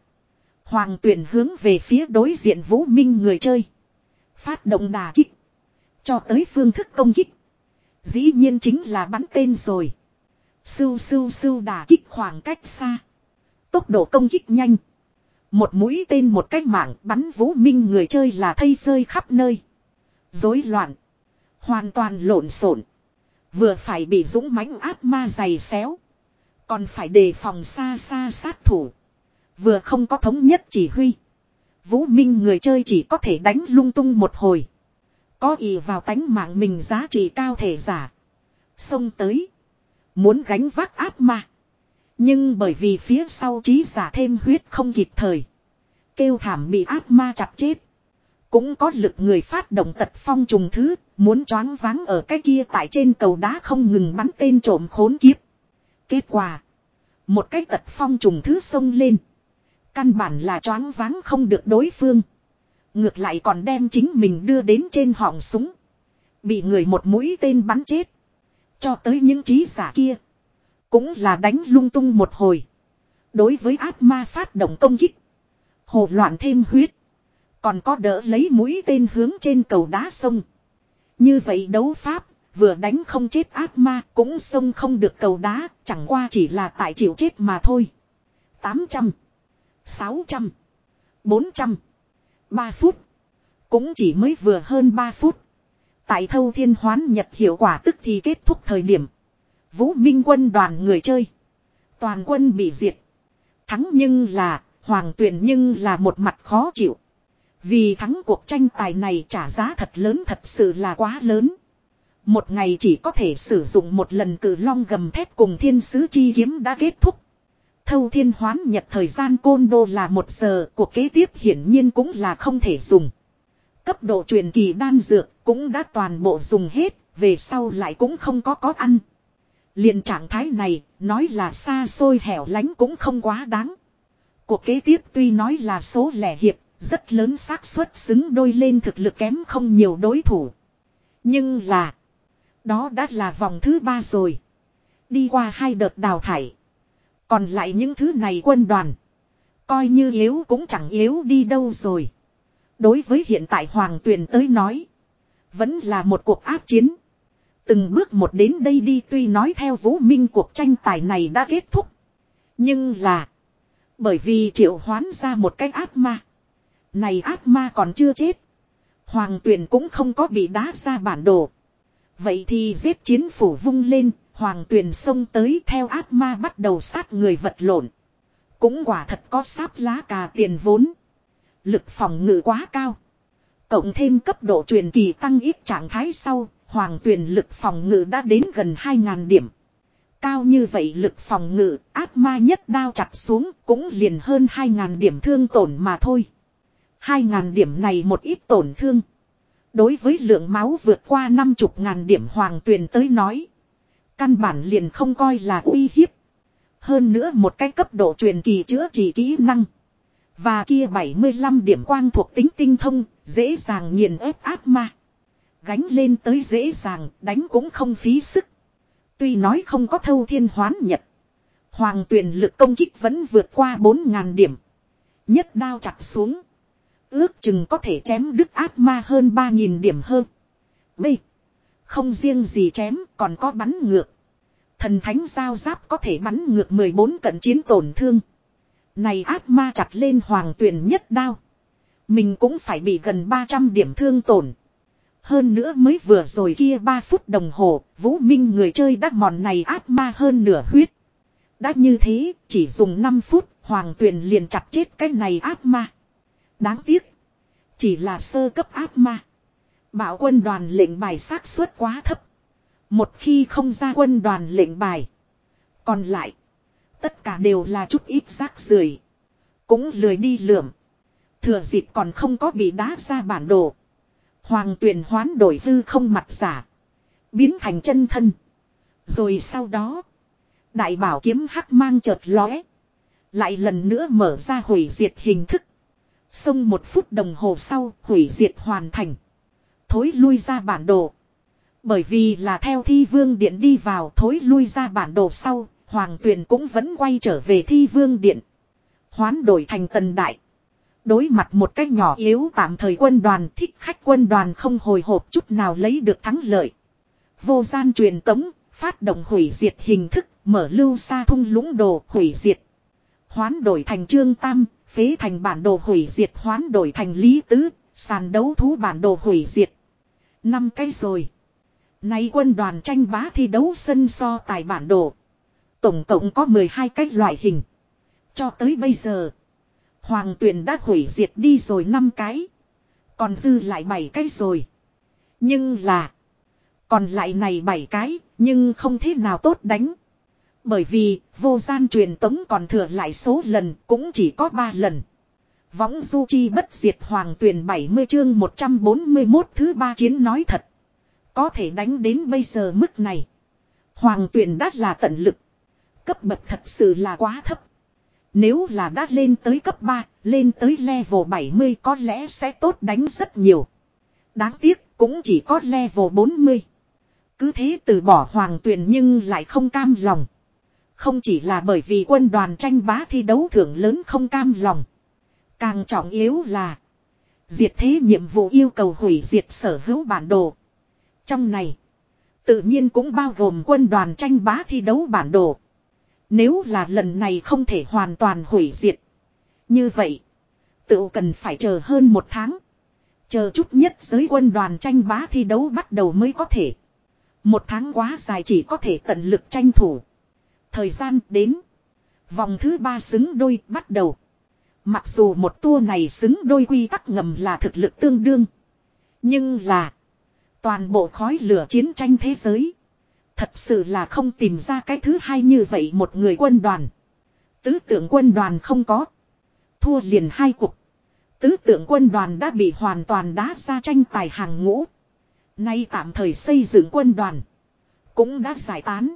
Hoàng tuyển hướng về phía đối diện vũ minh người chơi. Phát động đà kích. Cho tới phương thức công kích. Dĩ nhiên chính là bắn tên rồi. Sưu sưu sưu đà kích khoảng cách xa. Tốc độ công kích nhanh. Một mũi tên một cách mạng bắn vũ minh người chơi là thây phơi khắp nơi. Rối loạn. Hoàn toàn lộn xộn. Vừa phải bị dũng mãnh áp ma dày xéo. Còn phải đề phòng xa xa sát thủ. Vừa không có thống nhất chỉ huy. Vũ Minh người chơi chỉ có thể đánh lung tung một hồi. Có ý vào tánh mạng mình giá trị cao thể giả. Xông tới. Muốn gánh vác áp ma. Nhưng bởi vì phía sau trí giả thêm huyết không kịp thời. Kêu thảm bị ác ma chặt chết. Cũng có lực người phát động tật phong trùng thứ. Muốn choáng váng ở cái kia tại trên cầu đá không ngừng bắn tên trộm khốn kiếp. Kết quả. Một cái tật phong trùng thứ xông lên. Căn bản là choáng váng không được đối phương. Ngược lại còn đem chính mình đưa đến trên họng súng. Bị người một mũi tên bắn chết. Cho tới những trí giả kia. Cũng là đánh lung tung một hồi. Đối với ác ma phát động công kích. Hồ loạn thêm huyết. Còn có đỡ lấy mũi tên hướng trên cầu đá sông. Như vậy đấu pháp, vừa đánh không chết ác ma cũng sông không được cầu đá, chẳng qua chỉ là tại chịu chết mà thôi. 800 600, 400, 3 phút. Cũng chỉ mới vừa hơn 3 phút. Tại thâu thiên hoán nhật hiệu quả tức thì kết thúc thời điểm. Vũ Minh quân đoàn người chơi. Toàn quân bị diệt. Thắng nhưng là, hoàng tuyển nhưng là một mặt khó chịu. Vì thắng cuộc tranh tài này trả giá thật lớn thật sự là quá lớn. Một ngày chỉ có thể sử dụng một lần cử long gầm thép cùng thiên sứ chi kiếm đã kết thúc. Thâu thiên hoán nhật thời gian côn đô là một giờ, cuộc kế tiếp hiển nhiên cũng là không thể dùng. Cấp độ truyền kỳ đan dược cũng đã toàn bộ dùng hết, về sau lại cũng không có có ăn liền trạng thái này, nói là xa xôi hẻo lánh cũng không quá đáng. Cuộc kế tiếp tuy nói là số lẻ hiệp, rất lớn xác suất xứng đôi lên thực lực kém không nhiều đối thủ. Nhưng là, đó đã là vòng thứ ba rồi. Đi qua hai đợt đào thải. Còn lại những thứ này quân đoàn. Coi như yếu cũng chẳng yếu đi đâu rồi. Đối với hiện tại Hoàng Tuyền tới nói. Vẫn là một cuộc áp chiến. Từng bước một đến đây đi tuy nói theo Vũ Minh cuộc tranh tài này đã kết thúc. Nhưng là. Bởi vì triệu hoán ra một cái ác ma. Này ác ma còn chưa chết. Hoàng Tuyền cũng không có bị đá ra bản đồ. Vậy thì giết chiến phủ vung lên, Hoàng Tuyền xông tới theo ác ma bắt đầu sát người vật lộn. Cũng quả thật có sáp lá cà tiền vốn. Lực phòng ngự quá cao. Cộng thêm cấp độ truyền kỳ tăng ít trạng thái sau, Hoàng Tuyền lực phòng ngự đã đến gần 2.000 điểm. Cao như vậy lực phòng ngự, ác ma nhất đao chặt xuống cũng liền hơn 2.000 điểm thương tổn mà thôi. 2.000 điểm này một ít tổn thương. Đối với lượng máu vượt qua 50 ngàn điểm hoàng tuyền tới nói. Căn bản liền không coi là uy hiếp. Hơn nữa một cái cấp độ truyền kỳ chữa trị kỹ năng. Và kia 75 điểm quang thuộc tính tinh thông, dễ dàng nghiền ép ác ma. Gánh lên tới dễ dàng, đánh cũng không phí sức. Tuy nói không có thâu thiên hoán nhật. Hoàng tuyển lực công kích vẫn vượt qua 4.000 điểm. Nhất đao chặt xuống. Ước chừng có thể chém đứt ác ma hơn 3.000 điểm hơn. B. Không riêng gì chém còn có bắn ngược. Thần thánh giao giáp có thể bắn ngược 14 cận chiến tổn thương. Này ác ma chặt lên hoàng tuyển nhất đao. Mình cũng phải bị gần 300 điểm thương tổn. Hơn nữa mới vừa rồi kia 3 phút đồng hồ, Vũ Minh người chơi đắc mòn này áp ma hơn nửa huyết. Đã như thế, chỉ dùng 5 phút, Hoàng Tuyền liền chặt chết cái này áp ma. Đáng tiếc. Chỉ là sơ cấp áp ma. Bảo quân đoàn lệnh bài xác suất quá thấp. Một khi không ra quân đoàn lệnh bài. Còn lại. Tất cả đều là chút ít rác rưởi Cũng lười đi lượm. Thừa dịp còn không có bị đá ra bản đồ. Hoàng tuyển hoán đổi hư không mặt giả. Biến thành chân thân. Rồi sau đó. Đại bảo kiếm hắc mang chợt lóe. Lại lần nữa mở ra hủy diệt hình thức. Xong một phút đồng hồ sau, hủy diệt hoàn thành. Thối lui ra bản đồ. Bởi vì là theo thi vương điện đi vào thối lui ra bản đồ sau. Hoàng tuyền cũng vẫn quay trở về thi vương điện. Hoán đổi thành tần đại. Đối mặt một cách nhỏ yếu tạm thời quân đoàn thích khách quân đoàn không hồi hộp chút nào lấy được thắng lợi. Vô gian truyền tống, phát động hủy diệt hình thức, mở lưu xa thung lũng đồ hủy diệt. Hoán đổi thành trương tam, phế thành bản đồ hủy diệt hoán đổi thành lý tứ, sàn đấu thú bản đồ hủy diệt. Năm cái rồi. Nay quân đoàn tranh bá thi đấu sân so tài bản đồ. Tổng cộng có 12 cái loại hình. Cho tới bây giờ. Hoàng tuyển đã hủy diệt đi rồi 5 cái. Còn dư lại 7 cái rồi. Nhưng là. Còn lại này 7 cái. Nhưng không thế nào tốt đánh. Bởi vì, vô gian truyền tống còn thừa lại số lần, cũng chỉ có 3 lần. Võng du chi bất diệt hoàng tuyển 70 chương 141 thứ ba chiến nói thật. Có thể đánh đến bây giờ mức này. Hoàng tuyển đã là tận lực. Cấp bậc thật sự là quá thấp. Nếu là đã lên tới cấp 3, lên tới level 70 có lẽ sẽ tốt đánh rất nhiều. Đáng tiếc cũng chỉ có level 40. Cứ thế từ bỏ hoàng tuyển nhưng lại không cam lòng. Không chỉ là bởi vì quân đoàn tranh bá thi đấu thưởng lớn không cam lòng. Càng trọng yếu là Diệt thế nhiệm vụ yêu cầu hủy diệt sở hữu bản đồ. Trong này Tự nhiên cũng bao gồm quân đoàn tranh bá thi đấu bản đồ. Nếu là lần này không thể hoàn toàn hủy diệt. Như vậy. Tự cần phải chờ hơn một tháng. Chờ chút nhất giới quân đoàn tranh bá thi đấu bắt đầu mới có thể. Một tháng quá dài chỉ có thể tận lực tranh thủ. Thời gian đến. Vòng thứ ba xứng đôi bắt đầu. Mặc dù một tour này xứng đôi quy tắc ngầm là thực lực tương đương. Nhưng là. Toàn bộ khói lửa chiến tranh thế giới. Thật sự là không tìm ra cái thứ hai như vậy một người quân đoàn. Tứ tưởng quân đoàn không có. Thua liền hai cục. Tứ tưởng quân đoàn đã bị hoàn toàn đá ra tranh tài hàng ngũ. Nay tạm thời xây dựng quân đoàn. Cũng đã giải tán.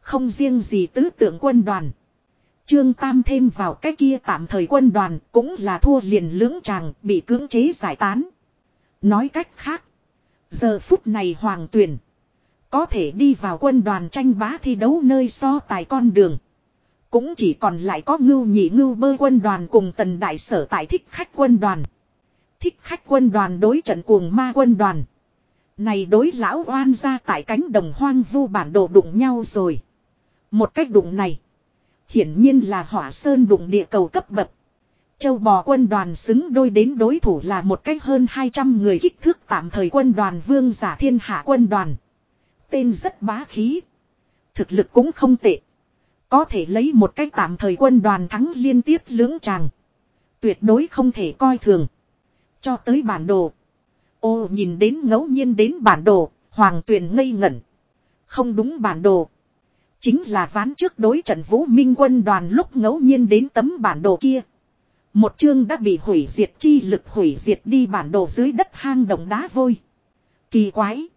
Không riêng gì tứ tưởng quân đoàn. Trương Tam thêm vào cái kia tạm thời quân đoàn cũng là thua liền lưỡng tràng bị cưỡng chế giải tán. Nói cách khác. Giờ phút này hoàng tuyển. Có thể đi vào quân đoàn tranh bá thi đấu nơi so tài con đường. Cũng chỉ còn lại có ngưu nhị ngưu bơ quân đoàn cùng tần đại sở tại thích khách quân đoàn. Thích khách quân đoàn đối trận cuồng ma quân đoàn. Này đối lão oan ra tại cánh đồng hoang vu bản đồ đụng nhau rồi. Một cách đụng này. Hiển nhiên là hỏa sơn đụng địa cầu cấp bậc. Châu bò quân đoàn xứng đôi đến đối thủ là một cách hơn 200 người kích thước tạm thời quân đoàn vương giả thiên hạ quân đoàn. Tên rất bá khí. Thực lực cũng không tệ. Có thể lấy một cách tạm thời quân đoàn thắng liên tiếp lưỡng tràng. Tuyệt đối không thể coi thường. Cho tới bản đồ. Ô nhìn đến ngẫu nhiên đến bản đồ, hoàng tuyền ngây ngẩn. Không đúng bản đồ. Chính là ván trước đối trận vũ minh quân đoàn lúc ngẫu nhiên đến tấm bản đồ kia. Một chương đã bị hủy diệt chi lực hủy diệt đi bản đồ dưới đất hang động đá vôi. Kỳ quái.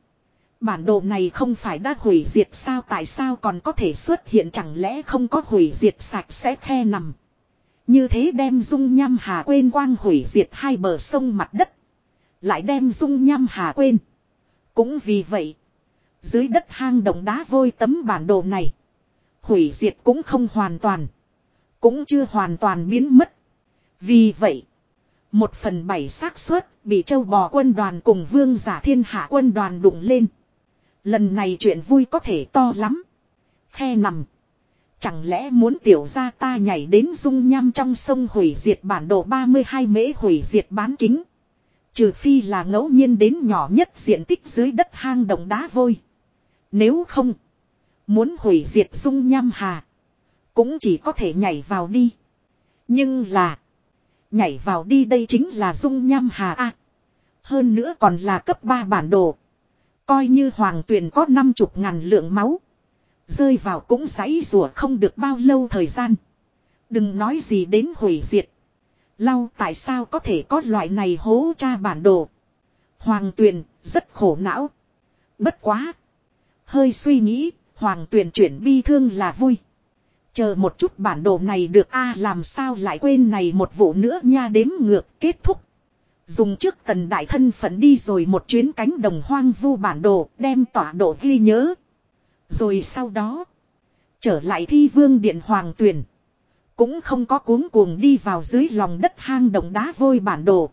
Bản đồ này không phải đã hủy diệt sao, tại sao còn có thể xuất hiện chẳng lẽ không có hủy diệt sạch sẽ khe nằm. Như thế đem dung nham hà quên quang hủy diệt hai bờ sông mặt đất. Lại đem dung nham hà quên. Cũng vì vậy. Dưới đất hang động đá vôi tấm bản đồ này. Hủy diệt cũng không hoàn toàn. Cũng chưa hoàn toàn biến mất. Vì vậy. Một phần bảy xác suất bị châu bò quân đoàn cùng vương giả thiên hạ quân đoàn đụng lên. Lần này chuyện vui có thể to lắm. Khe nằm. Chẳng lẽ muốn tiểu ra ta nhảy đến dung nham trong sông hủy diệt bản đồ 32 mễ hủy diệt bán kính. Trừ phi là ngẫu nhiên đến nhỏ nhất diện tích dưới đất hang động đá vôi. Nếu không. Muốn hủy diệt dung nham hà. Cũng chỉ có thể nhảy vào đi. Nhưng là. Nhảy vào đi đây chính là dung nham hà A. Hơn nữa còn là cấp 3 bản đồ. Coi như hoàng tuyền có năm chục ngàn lượng máu. Rơi vào cũng giấy rùa không được bao lâu thời gian. Đừng nói gì đến hủy diệt. Lau tại sao có thể có loại này hố cha bản đồ. Hoàng tuyền rất khổ não. Bất quá. Hơi suy nghĩ, hoàng tuyền chuyển bi thương là vui. Chờ một chút bản đồ này được a làm sao lại quên này một vụ nữa nha đếm ngược kết thúc. Dùng trước tần đại thân phận đi rồi một chuyến cánh đồng hoang vu bản đồ đem tọa độ ghi nhớ. Rồi sau đó. Trở lại thi vương điện hoàng tuyển. Cũng không có cuống cuồng đi vào dưới lòng đất hang động đá vôi bản đồ.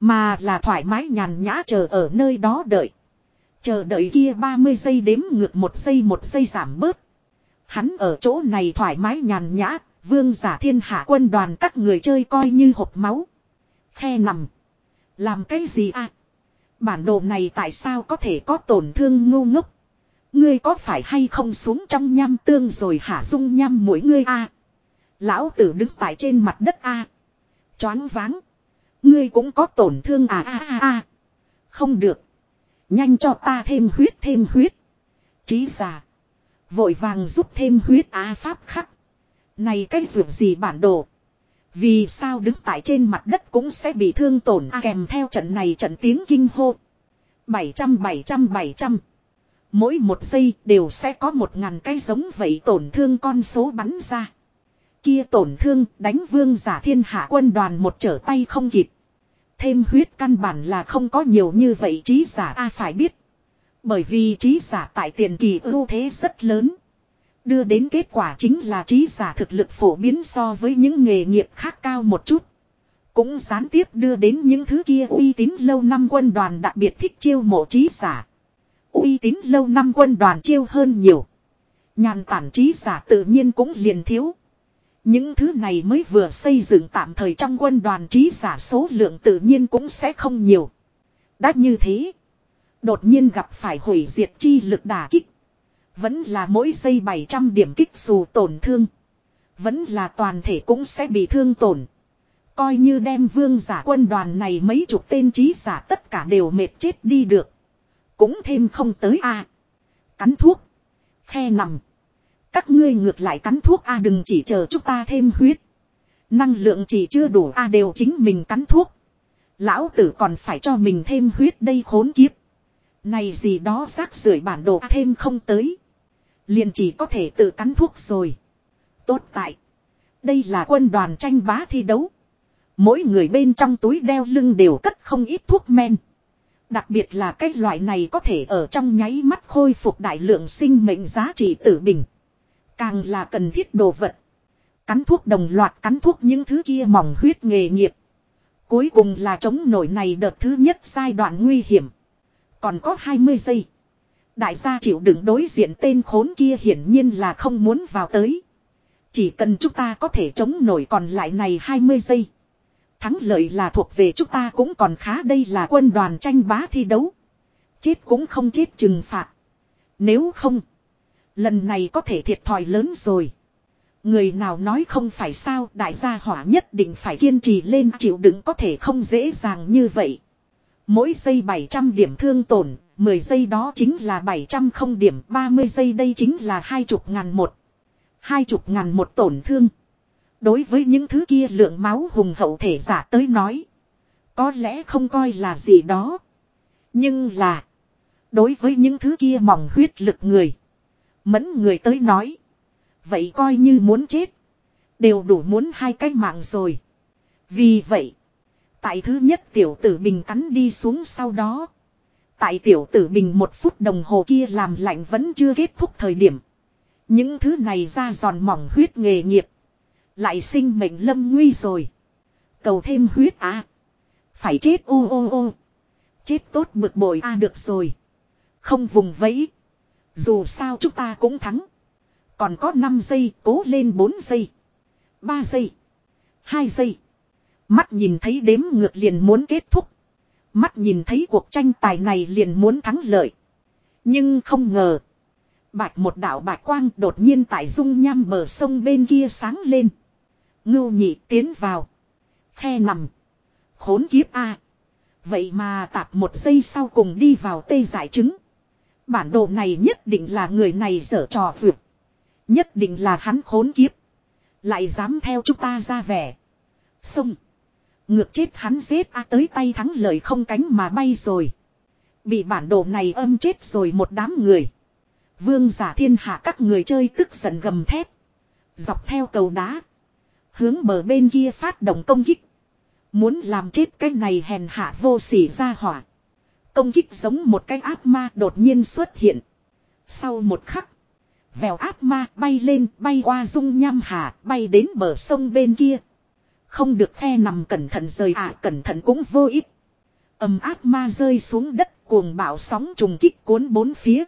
Mà là thoải mái nhàn nhã chờ ở nơi đó đợi. Chờ đợi kia 30 giây đếm ngược một giây một giây giảm bớt. Hắn ở chỗ này thoải mái nhàn nhã, vương giả thiên hạ quân đoàn các người chơi coi như hộp máu. Khe nằm. Làm cái gì à? Bản đồ này tại sao có thể có tổn thương ngu ngốc? Ngươi có phải hay không xuống trong nham tương rồi hả dung nham mỗi ngươi a? À? Lão tử đứng tại trên mặt đất a. À? Choáng váng. Ngươi cũng có tổn thương à a a a. Không được. Nhanh cho ta thêm huyết thêm huyết. Chí già. Vội vàng giúp thêm huyết á pháp khắc. Này cái ruột gì bản đồ. Vì sao đứng tại trên mặt đất cũng sẽ bị thương tổn à, kèm theo trận này trận tiếng kinh hô. 700 700 700. Mỗi một giây đều sẽ có một ngàn cái giống vậy tổn thương con số bắn ra. Kia tổn thương đánh vương giả thiên hạ quân đoàn một trở tay không kịp. Thêm huyết căn bản là không có nhiều như vậy trí giả A phải biết. Bởi vì trí giả tại tiền kỳ ưu thế rất lớn. Đưa đến kết quả chính là trí giả thực lực phổ biến so với những nghề nghiệp khác cao một chút. Cũng gián tiếp đưa đến những thứ kia uy tín lâu năm quân đoàn đặc biệt thích chiêu mộ trí giả. Uy tín lâu năm quân đoàn chiêu hơn nhiều. Nhàn tản trí giả tự nhiên cũng liền thiếu. Những thứ này mới vừa xây dựng tạm thời trong quân đoàn trí giả số lượng tự nhiên cũng sẽ không nhiều. Đã như thế. Đột nhiên gặp phải hủy diệt chi lực đả kích. Vẫn là mỗi giây 700 điểm kích dù tổn thương. Vẫn là toàn thể cũng sẽ bị thương tổn. Coi như đem vương giả quân đoàn này mấy chục tên trí giả tất cả đều mệt chết đi được. Cũng thêm không tới a Cắn thuốc. Khe nằm. Các ngươi ngược lại cắn thuốc A đừng chỉ chờ chúng ta thêm huyết. Năng lượng chỉ chưa đủ A đều chính mình cắn thuốc. Lão tử còn phải cho mình thêm huyết đây khốn kiếp. Này gì đó rác rưởi bản đồ thêm không tới. Liền chỉ có thể tự cắn thuốc rồi. Tốt tại. Đây là quân đoàn tranh bá thi đấu. Mỗi người bên trong túi đeo lưng đều cất không ít thuốc men. Đặc biệt là cái loại này có thể ở trong nháy mắt khôi phục đại lượng sinh mệnh giá trị tử bình. Càng là cần thiết đồ vật. Cắn thuốc đồng loạt cắn thuốc những thứ kia mỏng huyết nghề nghiệp. Cuối cùng là chống nổi này đợt thứ nhất giai đoạn nguy hiểm. Còn có 20 giây. Đại gia chịu đựng đối diện tên khốn kia hiển nhiên là không muốn vào tới. Chỉ cần chúng ta có thể chống nổi còn lại này 20 giây. Thắng lợi là thuộc về chúng ta cũng còn khá đây là quân đoàn tranh bá thi đấu. Chết cũng không chết trừng phạt. Nếu không. Lần này có thể thiệt thòi lớn rồi. Người nào nói không phải sao, đại gia hỏa nhất định phải kiên trì lên chịu đựng có thể không dễ dàng như vậy. Mỗi giây 700 điểm thương tổn, 10 giây đó chính là 700 không điểm, 30 giây đây chính là hai chục ngàn một. Hai chục ngàn một tổn thương. Đối với những thứ kia lượng máu hùng hậu thể giả tới nói. Có lẽ không coi là gì đó. Nhưng là. Đối với những thứ kia mỏng huyết lực người. Mẫn người tới nói. Vậy coi như muốn chết. Đều đủ muốn hai cái mạng rồi. Vì vậy. Tại thứ nhất tiểu tử bình cắn đi xuống sau đó. Tại tiểu tử bình một phút đồng hồ kia làm lạnh vẫn chưa kết thúc thời điểm. Những thứ này ra giòn mỏng huyết nghề nghiệp. Lại sinh mệnh lâm nguy rồi. Cầu thêm huyết á. Phải chết ô ô ô. Chết tốt bực bội a à được rồi. Không vùng vẫy. Dù sao chúng ta cũng thắng. Còn có 5 giây, cố lên 4 giây. 3 giây. 2 giây. Mắt nhìn thấy đếm ngược liền muốn kết thúc. Mắt nhìn thấy cuộc tranh tài này liền muốn thắng lợi. Nhưng không ngờ. Bạch một đạo bạch quang đột nhiên tại dung nham bờ sông bên kia sáng lên. Ngưu nhị tiến vào. Khe nằm. Khốn kiếp A. Vậy mà tạp một giây sau cùng đi vào tê giải trứng. Bản đồ này nhất định là người này dở trò vượt. Nhất định là hắn khốn kiếp. Lại dám theo chúng ta ra vẻ. Sông. Ngược chết hắn giết A tới tay thắng lợi không cánh mà bay rồi. Bị bản đồ này âm chết rồi một đám người. Vương giả thiên hạ các người chơi tức giận gầm thép. Dọc theo cầu đá. Hướng bờ bên kia phát động công kích. Muốn làm chết cái này hèn hạ vô sỉ ra hỏa. Công kích giống một cái ác ma đột nhiên xuất hiện. Sau một khắc. Vèo ác ma bay lên, bay qua dung nham hà bay đến bờ sông bên kia. Không được khe nằm cẩn thận rời ạ à, cẩn thận cũng vô ích. âm ác ma rơi xuống đất cuồng bạo sóng trùng kích cuốn bốn phía.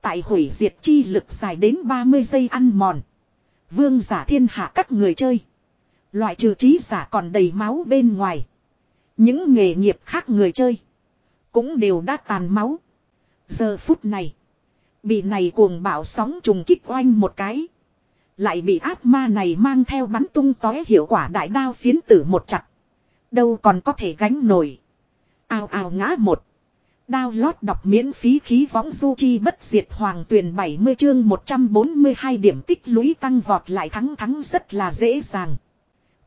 Tại hủy diệt chi lực dài đến 30 giây ăn mòn. Vương giả thiên hạ các người chơi. Loại trừ trí giả còn đầy máu bên ngoài. Những nghề nghiệp khác người chơi. Cũng đều đã tàn máu. Giờ phút này. Bị này cuồng bạo sóng trùng kích oanh một cái. Lại bị ác ma này mang theo bắn tung tói hiệu quả đại đao phiến tử một chặt. Đâu còn có thể gánh nổi. Ao ao ngã một. Đao lót đọc miễn phí khí võng du chi bất diệt hoàng tuyển 70 chương 142 điểm tích lũy tăng vọt lại thắng thắng rất là dễ dàng.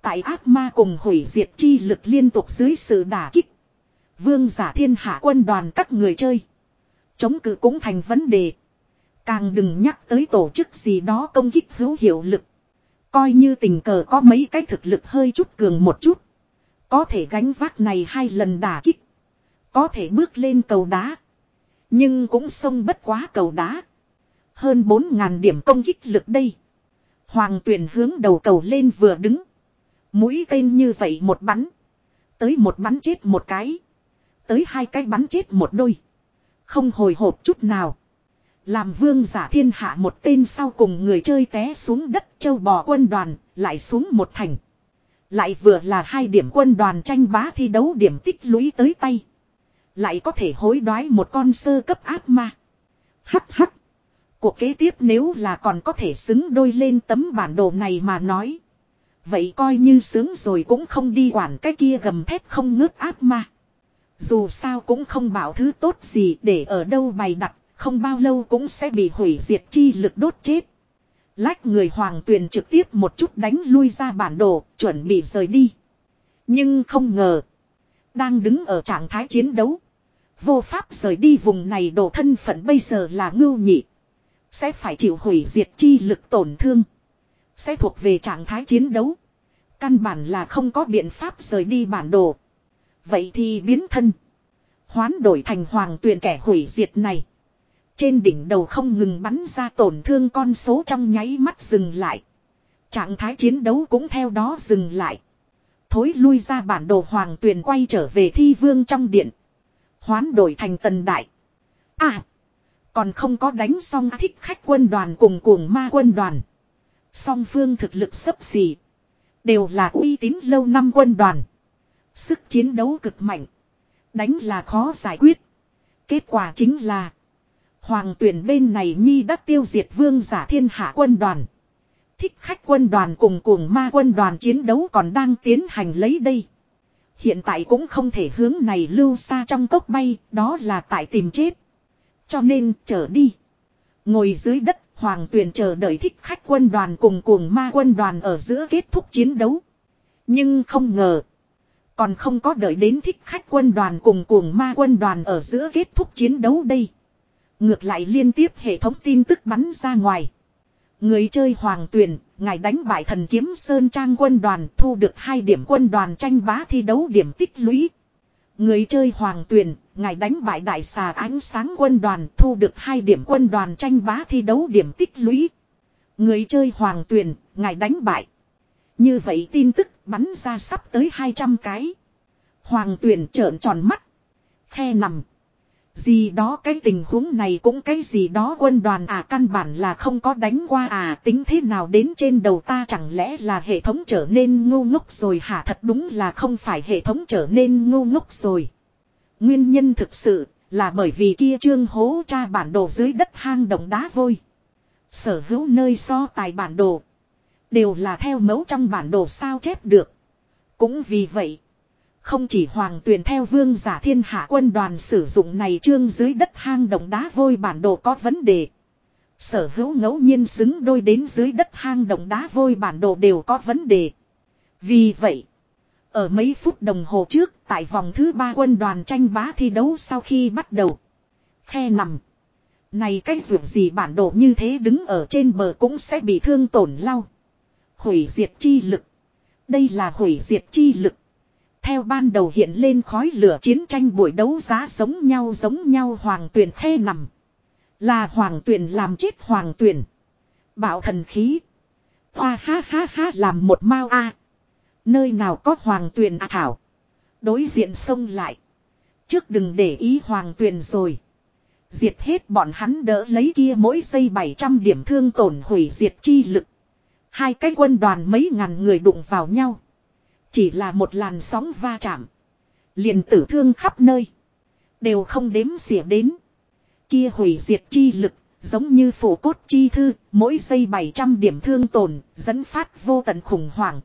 Tại ác ma cùng hủy diệt chi lực liên tục dưới sự đả kích. Vương giả thiên hạ quân đoàn các người chơi. Chống cự cũng thành vấn đề. Càng đừng nhắc tới tổ chức gì đó công kích hữu hiệu lực. Coi như tình cờ có mấy cái thực lực hơi chút cường một chút. Có thể gánh vác này hai lần đả kích. Có thể bước lên cầu đá. Nhưng cũng xông bất quá cầu đá. Hơn 4.000 điểm công kích lực đây. Hoàng tuyển hướng đầu cầu lên vừa đứng. Mũi tên như vậy một bắn. Tới một bắn chết một cái. Tới hai cái bắn chết một đôi. Không hồi hộp chút nào. Làm vương giả thiên hạ một tên sau cùng người chơi té xuống đất châu bò quân đoàn, lại xuống một thành. Lại vừa là hai điểm quân đoàn tranh bá thi đấu điểm tích lũy tới tay. Lại có thể hối đoái một con sơ cấp ác ma. Hắc hắc. Cuộc kế tiếp nếu là còn có thể xứng đôi lên tấm bản đồ này mà nói. Vậy coi như sướng rồi cũng không đi quản cái kia gầm thép không ngớt ác ma. Dù sao cũng không bảo thứ tốt gì để ở đâu bày đặt, không bao lâu cũng sẽ bị hủy diệt chi lực đốt chết. Lách người hoàng tuyền trực tiếp một chút đánh lui ra bản đồ, chuẩn bị rời đi. Nhưng không ngờ. Đang đứng ở trạng thái chiến đấu. Vô pháp rời đi vùng này đồ thân phận bây giờ là ngưu nhị. Sẽ phải chịu hủy diệt chi lực tổn thương. Sẽ thuộc về trạng thái chiến đấu. Căn bản là không có biện pháp rời đi bản đồ. Vậy thì biến thân. Hoán đổi thành hoàng tuyển kẻ hủy diệt này. Trên đỉnh đầu không ngừng bắn ra tổn thương con số trong nháy mắt dừng lại. Trạng thái chiến đấu cũng theo đó dừng lại. Thối lui ra bản đồ hoàng tuyền quay trở về thi vương trong điện. Hoán đổi thành tần đại. À. Còn không có đánh xong à, thích khách quân đoàn cùng cuồng ma quân đoàn. Song phương thực lực sấp xỉ. Đều là uy tín lâu năm quân đoàn. Sức chiến đấu cực mạnh. Đánh là khó giải quyết. Kết quả chính là. Hoàng tuyển bên này nhi đã tiêu diệt vương giả thiên hạ quân đoàn. Thích khách quân đoàn cùng cuồng ma quân đoàn chiến đấu còn đang tiến hành lấy đây. Hiện tại cũng không thể hướng này lưu xa trong cốc bay, đó là tại tìm chết. Cho nên, trở đi. Ngồi dưới đất, hoàng tuyển chờ đợi thích khách quân đoàn cùng cuồng ma quân đoàn ở giữa kết thúc chiến đấu. Nhưng không ngờ. Còn không có đợi đến thích khách quân đoàn cùng cuồng ma quân đoàn ở giữa kết thúc chiến đấu đây. Ngược lại liên tiếp hệ thống tin tức bắn ra ngoài. Người chơi hoàng tuyển, ngài đánh bại thần kiếm Sơn Trang quân đoàn thu được hai điểm quân đoàn tranh bá thi đấu điểm tích lũy. Người chơi hoàng tuyển, ngài đánh bại đại xà ánh sáng quân đoàn thu được hai điểm quân đoàn tranh bá thi đấu điểm tích lũy. Người chơi hoàng tuyển, ngài đánh bại. Như vậy tin tức bắn ra sắp tới 200 cái. Hoàng tuyển trợn tròn mắt. Khe nằm. Gì đó cái tình huống này cũng cái gì đó quân đoàn à căn bản là không có đánh qua à tính thế nào đến trên đầu ta chẳng lẽ là hệ thống trở nên ngu ngốc rồi hả thật đúng là không phải hệ thống trở nên ngu ngốc rồi. Nguyên nhân thực sự là bởi vì kia trương hố tra bản đồ dưới đất hang động đá vôi. Sở hữu nơi so tài bản đồ. Đều là theo mẫu trong bản đồ sao chép được. Cũng vì vậy. Không chỉ hoàng tuyền theo vương giả thiên hạ quân đoàn sử dụng này trương dưới đất hang động đá vôi bản đồ có vấn đề. Sở hữu ngẫu nhiên xứng đôi đến dưới đất hang động đá vôi bản đồ đều có vấn đề. Vì vậy, ở mấy phút đồng hồ trước tại vòng thứ ba quân đoàn tranh bá thi đấu sau khi bắt đầu. Khe nằm. Này cái ruộng gì bản đồ như thế đứng ở trên bờ cũng sẽ bị thương tổn lau. Hủy diệt chi lực. Đây là hủy diệt chi lực. Theo ban đầu hiện lên khói lửa chiến tranh buổi đấu giá giống nhau giống nhau hoàng tuyển khe nằm. Là hoàng tuyển làm chết hoàng tuyển. Bảo thần khí. Hoa ha ha ha làm một mao a. Nơi nào có hoàng tuyển à thảo. Đối diện xông lại. Trước đừng để ý hoàng tuyển rồi. Diệt hết bọn hắn đỡ lấy kia mỗi giây 700 điểm thương tổn hủy diệt chi lực. Hai cái quân đoàn mấy ngàn người đụng vào nhau. Chỉ là một làn sóng va chạm. Liền tử thương khắp nơi. Đều không đếm xỉa đến. Kia hủy diệt chi lực, giống như phổ cốt chi thư, mỗi giây 700 điểm thương tổn, dẫn phát vô tận khủng hoảng.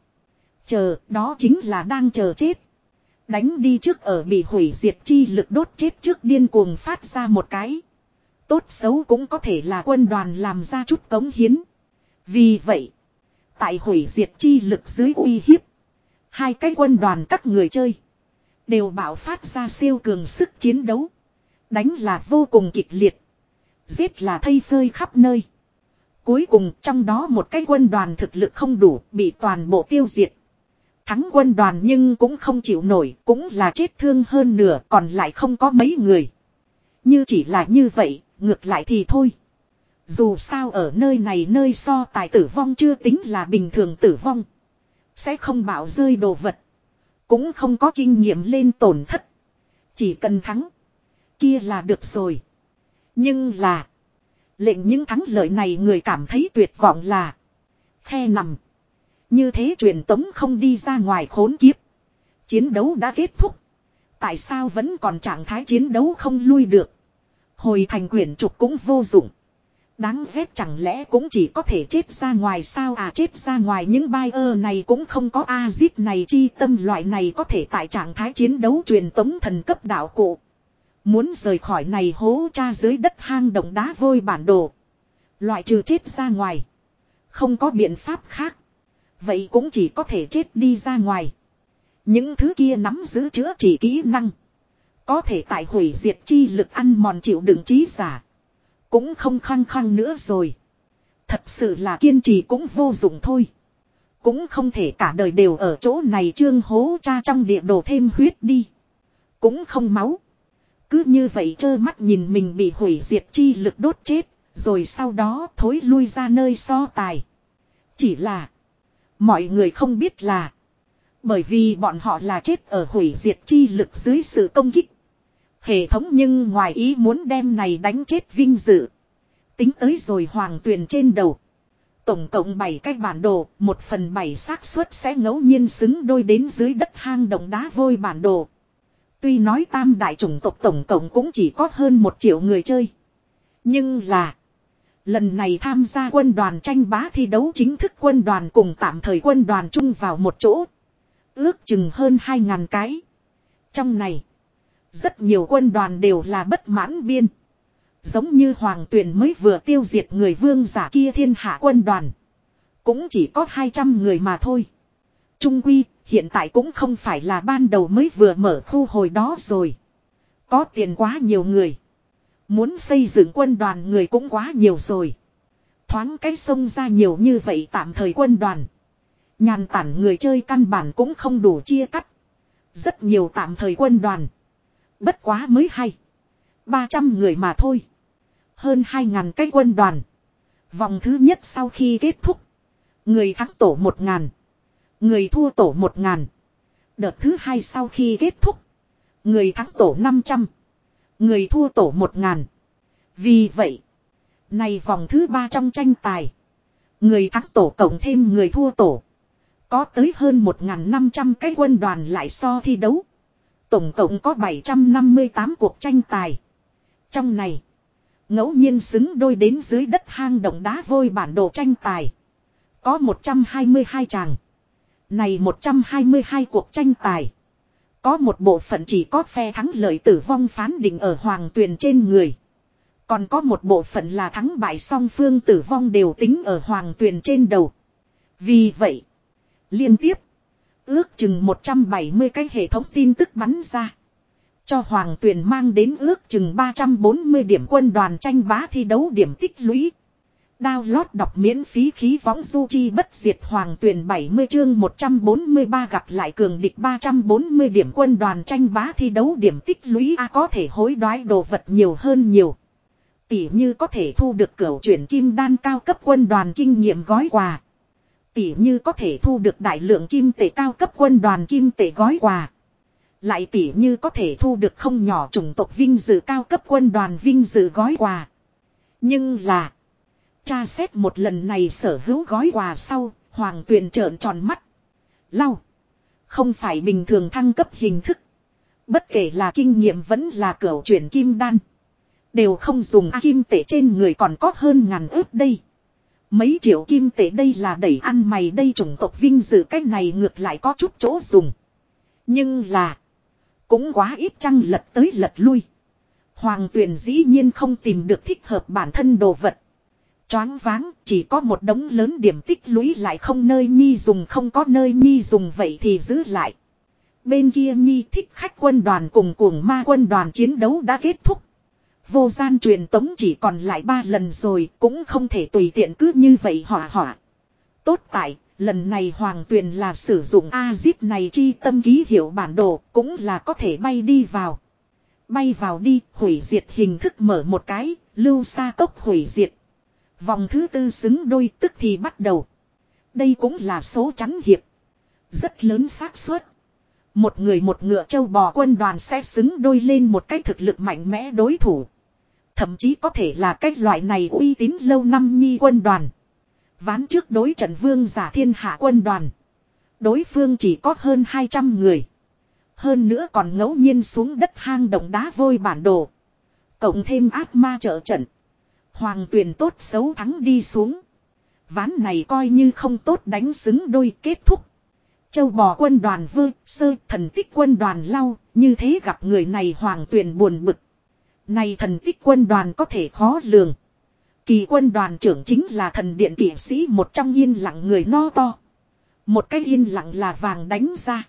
Chờ, đó chính là đang chờ chết. Đánh đi trước ở bị hủy diệt chi lực đốt chết trước điên cuồng phát ra một cái. Tốt xấu cũng có thể là quân đoàn làm ra chút cống hiến. Vì vậy, tại hủy diệt chi lực dưới uy hiếp, Hai cái quân đoàn các người chơi. Đều bảo phát ra siêu cường sức chiến đấu. Đánh là vô cùng kịch liệt. Giết là thây phơi khắp nơi. Cuối cùng trong đó một cái quân đoàn thực lực không đủ bị toàn bộ tiêu diệt. Thắng quân đoàn nhưng cũng không chịu nổi cũng là chết thương hơn nửa còn lại không có mấy người. Như chỉ là như vậy, ngược lại thì thôi. Dù sao ở nơi này nơi so tài tử vong chưa tính là bình thường tử vong. Sẽ không bảo rơi đồ vật. Cũng không có kinh nghiệm lên tổn thất. Chỉ cần thắng. Kia là được rồi. Nhưng là. Lệnh những thắng lợi này người cảm thấy tuyệt vọng là. Khe nằm. Như thế truyền tống không đi ra ngoài khốn kiếp. Chiến đấu đã kết thúc. Tại sao vẫn còn trạng thái chiến đấu không lui được. Hồi thành quyển trục cũng vô dụng. Đáng ghét chẳng lẽ cũng chỉ có thể chết ra ngoài sao à chết ra ngoài những buyer này cũng không có a zip này chi tâm loại này có thể tại trạng thái chiến đấu truyền tống thần cấp đạo cụ. Muốn rời khỏi này hố cha dưới đất hang động đá vôi bản đồ. Loại trừ chết ra ngoài. Không có biện pháp khác. Vậy cũng chỉ có thể chết đi ra ngoài. Những thứ kia nắm giữ chữa trị kỹ năng. Có thể tại hủy diệt chi lực ăn mòn chịu đựng trí giả. Cũng không khăng khăng nữa rồi. Thật sự là kiên trì cũng vô dụng thôi. Cũng không thể cả đời đều ở chỗ này trương hố cha trong địa đồ thêm huyết đi. Cũng không máu. Cứ như vậy trơ mắt nhìn mình bị hủy diệt chi lực đốt chết. Rồi sau đó thối lui ra nơi so tài. Chỉ là. Mọi người không biết là. Bởi vì bọn họ là chết ở hủy diệt chi lực dưới sự công kích. Hệ thống nhưng ngoài ý muốn đem này đánh chết vinh dự. Tính tới rồi hoàng tuyền trên đầu. Tổng cộng 7 cái bản đồ, một phần 7 xác suất sẽ ngẫu nhiên xứng đôi đến dưới đất hang động đá vôi bản đồ. Tuy nói tam đại chủng tộc tổng cộng cũng chỉ có hơn một triệu người chơi. Nhưng là. Lần này tham gia quân đoàn tranh bá thi đấu chính thức quân đoàn cùng tạm thời quân đoàn chung vào một chỗ. Ước chừng hơn 2.000 cái. Trong này. Rất nhiều quân đoàn đều là bất mãn biên. Giống như Hoàng tuyển mới vừa tiêu diệt người vương giả kia thiên hạ quân đoàn. Cũng chỉ có 200 người mà thôi. Trung Quy, hiện tại cũng không phải là ban đầu mới vừa mở khu hồi đó rồi. Có tiền quá nhiều người. Muốn xây dựng quân đoàn người cũng quá nhiều rồi. Thoáng cái sông ra nhiều như vậy tạm thời quân đoàn. Nhàn tản người chơi căn bản cũng không đủ chia cắt. Rất nhiều tạm thời quân đoàn. Bất quá mới hay. 300 người mà thôi. Hơn 2.000 cái quân đoàn. Vòng thứ nhất sau khi kết thúc. Người thắng tổ 1.000. Người thua tổ 1.000. Đợt thứ hai sau khi kết thúc. Người thắng tổ 500. Người thua tổ 1.000. Vì vậy. Này vòng thứ ba trong tranh tài. Người thắng tổ cộng thêm người thua tổ. Có tới hơn 1.500 cái quân đoàn lại so thi đấu. Tổng cộng có 758 cuộc tranh tài. Trong này. Ngẫu nhiên xứng đôi đến dưới đất hang động đá vôi bản đồ tranh tài. Có 122 chàng. Này 122 cuộc tranh tài. Có một bộ phận chỉ có phe thắng lợi tử vong phán định ở hoàng tuyền trên người. Còn có một bộ phận là thắng bại song phương tử vong đều tính ở hoàng tuyền trên đầu. Vì vậy, liên tiếp, ước chừng 170 cái hệ thống tin tức bắn ra. Cho Hoàng Tuyền mang đến ước chừng 340 điểm quân đoàn tranh bá thi đấu điểm tích lũy. Download đọc miễn phí khí võng du chi bất diệt Hoàng Tuyền 70 chương 143 gặp lại cường địch 340 điểm quân đoàn tranh bá thi đấu điểm tích lũy A có thể hối đoái đồ vật nhiều hơn nhiều. Tỷ như có thể thu được cửu chuyển kim đan cao cấp quân đoàn kinh nghiệm gói quà. Tỷ như có thể thu được đại lượng kim tệ cao cấp quân đoàn kim tệ gói quà. Lại tỉ như có thể thu được không nhỏ chủng tộc vinh dự cao cấp quân đoàn vinh dự gói quà. Nhưng là. Cha xét một lần này sở hữu gói quà sau. Hoàng tuyền trợn tròn mắt. Lau. Không phải bình thường thăng cấp hình thức. Bất kể là kinh nghiệm vẫn là cửa chuyển kim đan. Đều không dùng A kim tệ trên người còn có hơn ngàn ước đây. Mấy triệu kim tệ đây là đẩy ăn mày đây chủng tộc vinh dự cái này ngược lại có chút chỗ dùng. Nhưng là. Cũng quá ít chăng lật tới lật lui. Hoàng tuyển dĩ nhiên không tìm được thích hợp bản thân đồ vật. Choáng váng, chỉ có một đống lớn điểm tích lũy lại không nơi nhi dùng không có nơi nhi dùng vậy thì giữ lại. Bên kia nhi thích khách quân đoàn cùng cuồng ma quân đoàn chiến đấu đã kết thúc. Vô gian truyền tống chỉ còn lại ba lần rồi cũng không thể tùy tiện cứ như vậy hỏa hỏa. Tốt tại, Lần này Hoàng Tuyền là sử dụng A-zip này chi tâm ký hiệu bản đồ cũng là có thể bay đi vào. Bay vào đi, hủy diệt hình thức mở một cái, lưu xa cốc hủy diệt. Vòng thứ tư xứng đôi tức thì bắt đầu. Đây cũng là số chắn hiệp. Rất lớn xác suất. Một người một ngựa châu bò quân đoàn sẽ xứng đôi lên một cái thực lực mạnh mẽ đối thủ. Thậm chí có thể là cái loại này uy tín lâu năm nhi quân đoàn. Ván trước đối trận vương giả thiên hạ quân đoàn. Đối phương chỉ có hơn 200 người. Hơn nữa còn ngẫu nhiên xuống đất hang động đá vôi bản đồ. Cộng thêm ác ma trợ trận. Hoàng tuyển tốt xấu thắng đi xuống. Ván này coi như không tốt đánh xứng đôi kết thúc. Châu bò quân đoàn vơ, sơ, thần tích quân đoàn lau, như thế gặp người này hoàng tuyển buồn bực. Này thần tích quân đoàn có thể khó lường. Kỳ quân đoàn trưởng chính là thần điện kỷ sĩ một trong yên lặng người no to. Một cái yên lặng là vàng đánh ra.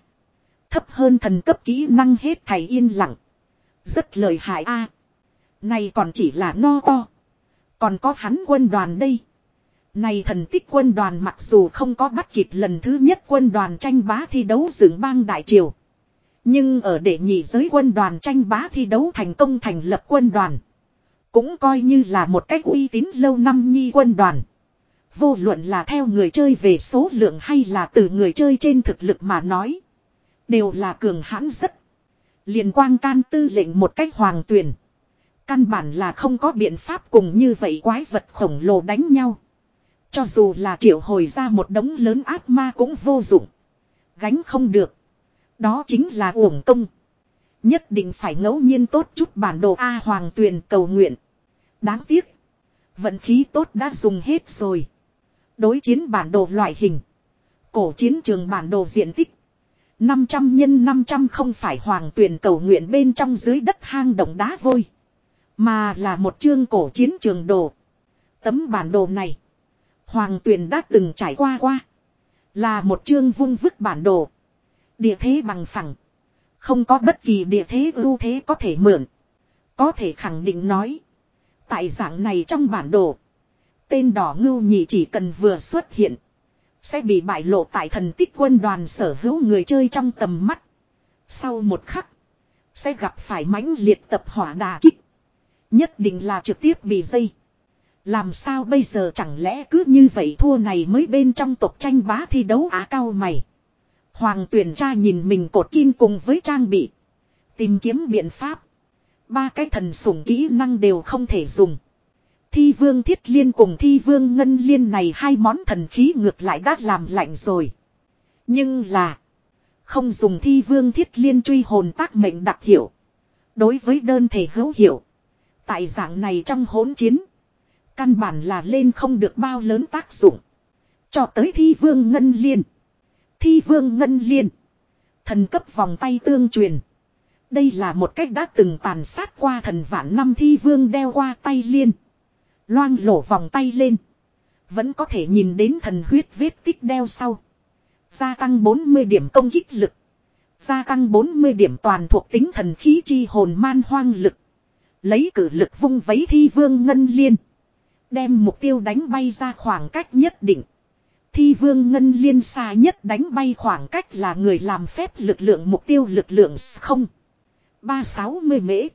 Thấp hơn thần cấp kỹ năng hết thầy yên lặng. Rất lời hại a. Này còn chỉ là no to. Còn có hắn quân đoàn đây. Này thần tích quân đoàn mặc dù không có bắt kịp lần thứ nhất quân đoàn tranh bá thi đấu dưỡng bang đại triều. Nhưng ở đệ nhị giới quân đoàn tranh bá thi đấu thành công thành lập quân đoàn. Cũng coi như là một cách uy tín lâu năm nhi quân đoàn. Vô luận là theo người chơi về số lượng hay là từ người chơi trên thực lực mà nói. Đều là cường hãn rất. liền quang can tư lệnh một cách hoàng tuyển. Căn bản là không có biện pháp cùng như vậy quái vật khổng lồ đánh nhau. Cho dù là triệu hồi ra một đống lớn ác ma cũng vô dụng. Gánh không được. Đó chính là uổng công. Nhất định phải ngẫu nhiên tốt chút bản đồ A Hoàng Tuyền cầu nguyện. Đáng tiếc. Vận khí tốt đã dùng hết rồi. Đối chiến bản đồ loại hình. Cổ chiến trường bản đồ diện tích. 500 nhân 500 không phải hoàng tuyển cầu nguyện bên trong dưới đất hang động đá vôi. Mà là một chương cổ chiến trường đồ. Tấm bản đồ này. Hoàng tuyển đã từng trải qua qua. Là một chương vung vức bản đồ. Địa thế bằng phẳng. Không có bất kỳ địa thế ưu thế có thể mượn. Có thể khẳng định nói. Tại dạng này trong bản đồ. Tên đỏ ngưu nhị chỉ cần vừa xuất hiện. Sẽ bị bại lộ tại thần tích quân đoàn sở hữu người chơi trong tầm mắt. Sau một khắc. Sẽ gặp phải mãnh liệt tập hỏa đà kích. Nhất định là trực tiếp bị dây. Làm sao bây giờ chẳng lẽ cứ như vậy thua này mới bên trong tộc tranh bá thi đấu á cao mày. Hoàng tuyển tra nhìn mình cột kim cùng với trang bị. Tìm kiếm biện pháp. Ba cái thần sủng kỹ năng đều không thể dùng. Thi vương thiết liên cùng thi vương ngân liên này hai món thần khí ngược lại đã làm lạnh rồi. Nhưng là. Không dùng thi vương thiết liên truy hồn tác mệnh đặc hiệu. Đối với đơn thể hữu hiệu. Tại dạng này trong hỗn chiến. Căn bản là lên không được bao lớn tác dụng. Cho tới thi vương ngân liên. Thi vương ngân liên. Thần cấp vòng tay tương truyền. Đây là một cách đã từng tàn sát qua thần vạn năm thi vương đeo qua tay liên. Loang lổ vòng tay lên. Vẫn có thể nhìn đến thần huyết vết tích đeo sau. Gia tăng 40 điểm công kích lực. Gia tăng 40 điểm toàn thuộc tính thần khí chi hồn man hoang lực. Lấy cử lực vung vấy thi vương ngân liên. Đem mục tiêu đánh bay ra khoảng cách nhất định. Thi vương ngân liên xa nhất đánh bay khoảng cách là người làm phép lực lượng mục tiêu lực lượng không. 360 mễ.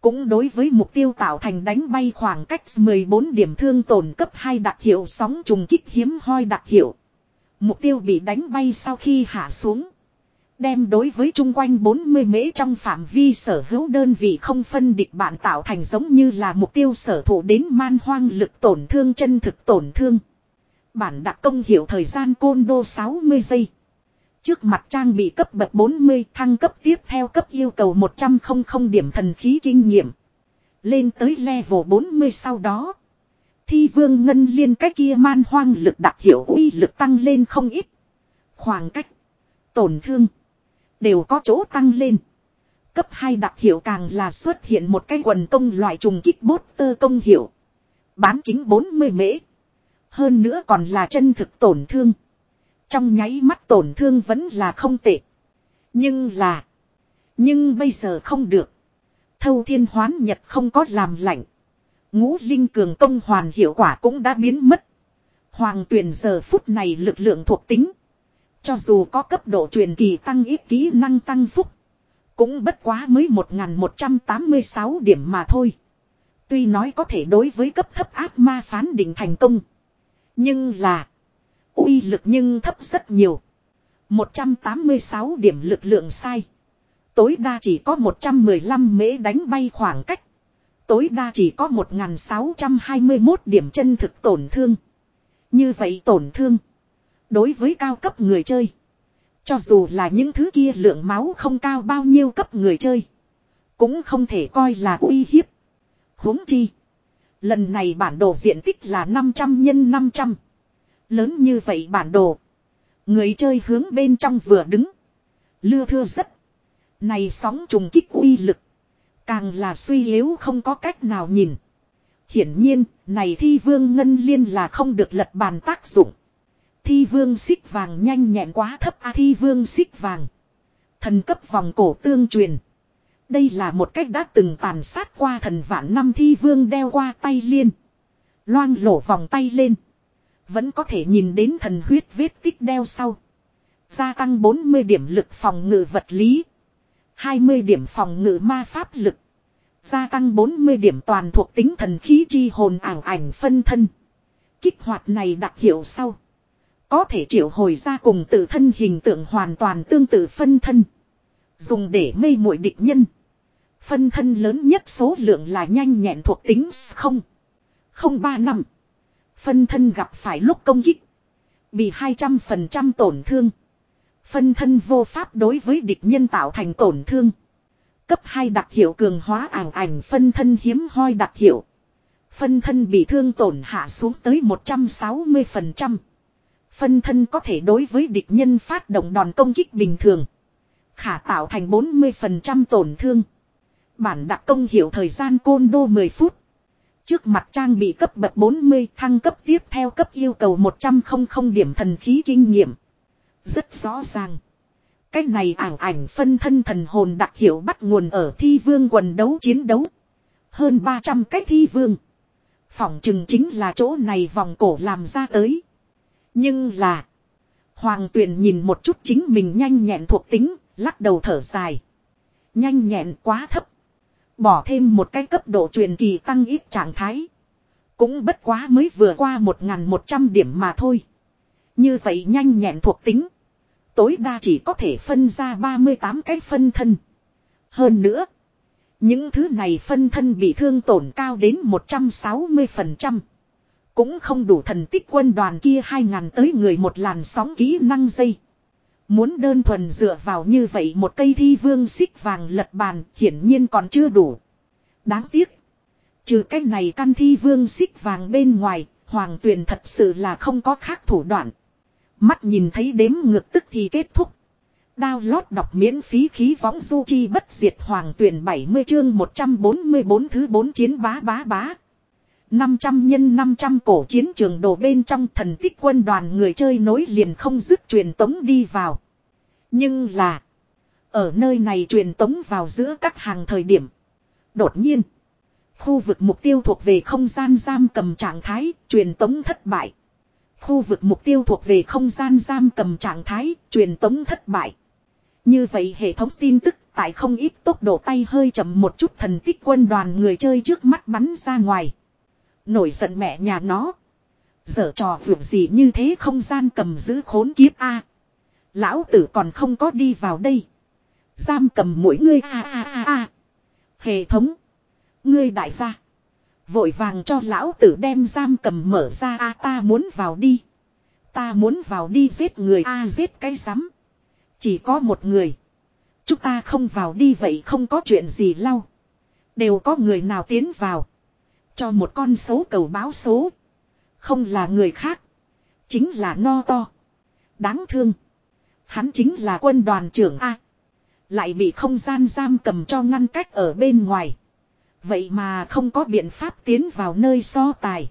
Cũng đối với mục tiêu tạo thành đánh bay khoảng cách 14 điểm thương tổn cấp 2 đặc hiệu sóng trùng kích hiếm hoi đặc hiệu. Mục tiêu bị đánh bay sau khi hạ xuống. Đem đối với chung quanh 40 mễ trong phạm vi sở hữu đơn vị không phân địch bạn tạo thành giống như là mục tiêu sở thủ đến man hoang lực tổn thương chân thực tổn thương. Bản đặc công hiệu thời gian côn đô 60 giây. Trước mặt trang bị cấp bậc 40 thăng cấp tiếp theo cấp yêu cầu 100 không điểm thần khí kinh nghiệm. Lên tới level 40 sau đó. Thi vương ngân liên cái kia man hoang lực đặc hiệu uy lực tăng lên không ít. Khoảng cách. Tổn thương. Đều có chỗ tăng lên. Cấp 2 đặc hiệu càng là xuất hiện một cái quần công loại trùng kích bốt tơ công hiệu. Bán kính 40 mễ. Hơn nữa còn là chân thực tổn thương. Trong nháy mắt tổn thương vẫn là không tệ. Nhưng là. Nhưng bây giờ không được. Thâu thiên hoán nhật không có làm lạnh. Ngũ linh cường công hoàn hiệu quả cũng đã biến mất. Hoàng tuyển giờ phút này lực lượng thuộc tính. Cho dù có cấp độ truyền kỳ tăng ít kỹ năng tăng phúc. Cũng bất quá mới 1186 điểm mà thôi. Tuy nói có thể đối với cấp thấp ác ma phán định thành công. Nhưng là. uy lực nhưng thấp rất nhiều. 186 điểm lực lượng sai. Tối đa chỉ có 115 mễ đánh bay khoảng cách. Tối đa chỉ có 1621 điểm chân thực tổn thương. Như vậy tổn thương. Đối với cao cấp người chơi. Cho dù là những thứ kia lượng máu không cao bao nhiêu cấp người chơi. Cũng không thể coi là uy hiếp. huống chi. Lần này bản đồ diện tích là 500 x 500. Lớn như vậy bản đồ. Người chơi hướng bên trong vừa đứng. Lưa thưa rất. Này sóng trùng kích uy lực. Càng là suy yếu không có cách nào nhìn. Hiển nhiên, này thi vương ngân liên là không được lật bàn tác dụng. Thi vương xích vàng nhanh nhẹn quá thấp a thi vương xích vàng. Thần cấp vòng cổ tương truyền. Đây là một cách đã từng tàn sát qua thần vạn năm thi vương đeo qua tay liên. Loang lổ vòng tay lên. Vẫn có thể nhìn đến thần huyết vết tích đeo sau. Gia tăng 40 điểm lực phòng ngự vật lý. 20 điểm phòng ngự ma pháp lực. Gia tăng 40 điểm toàn thuộc tính thần khí chi hồn ảo ảnh phân thân. Kích hoạt này đặc hiệu sau. Có thể triệu hồi ra cùng tự thân hình tượng hoàn toàn tương tự phân thân. Dùng để mê muội địch nhân. Phân thân lớn nhất số lượng là nhanh nhẹn thuộc tính không. Không ba năm. Phân thân gặp phải lúc công kích. Bị 200% tổn thương. Phân thân vô pháp đối với địch nhân tạo thành tổn thương. Cấp 2 đặc hiệu cường hóa ảnh ảnh phân thân hiếm hoi đặc hiệu. Phân thân bị thương tổn hạ xuống tới 160%. Phân thân có thể đối với địch nhân phát động đòn công kích bình thường. Khả tạo thành 40% tổn thương. Bản đặc công hiệu thời gian côn đô 10 phút. Trước mặt trang bị cấp bậc 40 thăng cấp tiếp theo cấp yêu cầu 100 không điểm thần khí kinh nghiệm. Rất rõ ràng. Cái này ảo ảnh phân thân thần hồn đặc hiệu bắt nguồn ở thi vương quần đấu chiến đấu. Hơn 300 cái thi vương. Phỏng chừng chính là chỗ này vòng cổ làm ra tới. Nhưng là. Hoàng tuyền nhìn một chút chính mình nhanh nhẹn thuộc tính, lắc đầu thở dài. Nhanh nhẹn quá thấp. Bỏ thêm một cái cấp độ truyền kỳ tăng ít trạng thái. Cũng bất quá mới vừa qua 1.100 điểm mà thôi. Như vậy nhanh nhẹn thuộc tính. Tối đa chỉ có thể phân ra 38 cái phân thân. Hơn nữa. Những thứ này phân thân bị thương tổn cao đến 160%. Cũng không đủ thần tích quân đoàn kia 2.000 tới người một làn sóng kỹ năng dây. Muốn đơn thuần dựa vào như vậy một cây thi vương xích vàng lật bàn hiển nhiên còn chưa đủ. Đáng tiếc. Trừ cái này căn thi vương xích vàng bên ngoài, hoàng tuyền thật sự là không có khác thủ đoạn. Mắt nhìn thấy đếm ngược tức thì kết thúc. Đao lót đọc miễn phí khí võng du chi bất diệt hoàng tuyển 70 chương 144 thứ 4 chiến bá bá bá. 500 nhân 500 cổ chiến trường đồ bên trong thần tích quân đoàn người chơi nối liền không dứt truyền tống đi vào. Nhưng là. Ở nơi này truyền tống vào giữa các hàng thời điểm. Đột nhiên. Khu vực mục tiêu thuộc về không gian giam cầm trạng thái, truyền tống thất bại. Khu vực mục tiêu thuộc về không gian giam cầm trạng thái, truyền tống thất bại. Như vậy hệ thống tin tức tại không ít tốc độ tay hơi chậm một chút thần tích quân đoàn người chơi trước mắt bắn ra ngoài. Nổi giận mẹ nhà nó. Giờ trò vượt gì như thế không gian cầm giữ khốn kiếp A. Lão tử còn không có đi vào đây. Giam cầm mỗi ngươi a a a a. Hệ thống. Ngươi đại gia. Vội vàng cho lão tử đem giam cầm mở ra a, ta muốn vào đi. Ta muốn vào đi giết người a, giết cái rắm. Chỉ có một người. Chúng ta không vào đi vậy không có chuyện gì lau. Đều có người nào tiến vào. Cho một con số cầu báo số. Không là người khác. Chính là no to. Đáng thương. Hắn chính là quân đoàn trưởng A. Lại bị không gian giam cầm cho ngăn cách ở bên ngoài. Vậy mà không có biện pháp tiến vào nơi so tài.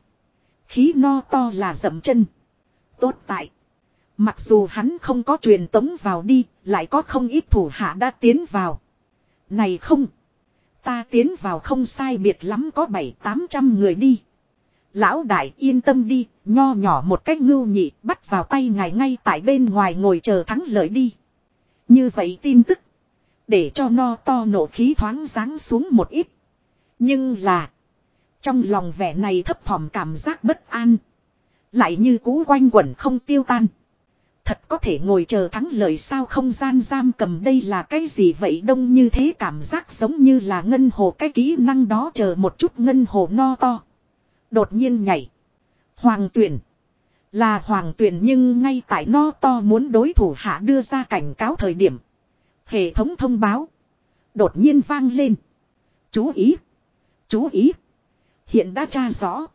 Khí no to là dậm chân. Tốt tại. Mặc dù hắn không có truyền tống vào đi, lại có không ít thủ hạ đã tiến vào. Này không. Ta tiến vào không sai biệt lắm có bảy tám trăm người đi. Lão đại yên tâm đi, nho nhỏ một cách ngưu nhị bắt vào tay ngài ngay tại bên ngoài ngồi chờ thắng lợi đi. Như vậy tin tức. Để cho no to nổ khí thoáng ráng xuống một ít. Nhưng là. Trong lòng vẻ này thấp thỏm cảm giác bất an. Lại như cú quanh quẩn không tiêu tan. Thật có thể ngồi chờ thắng lợi sao không gian giam cầm đây là cái gì vậy đông như thế cảm giác giống như là ngân hồ cái kỹ năng đó chờ một chút ngân hồ no to. Đột nhiên nhảy. Hoàng tuyển. Là hoàng tuyển nhưng ngay tại no to muốn đối thủ hạ đưa ra cảnh cáo thời điểm. Hệ thống thông báo. Đột nhiên vang lên. Chú ý. Chú ý. Hiện đã tra rõ.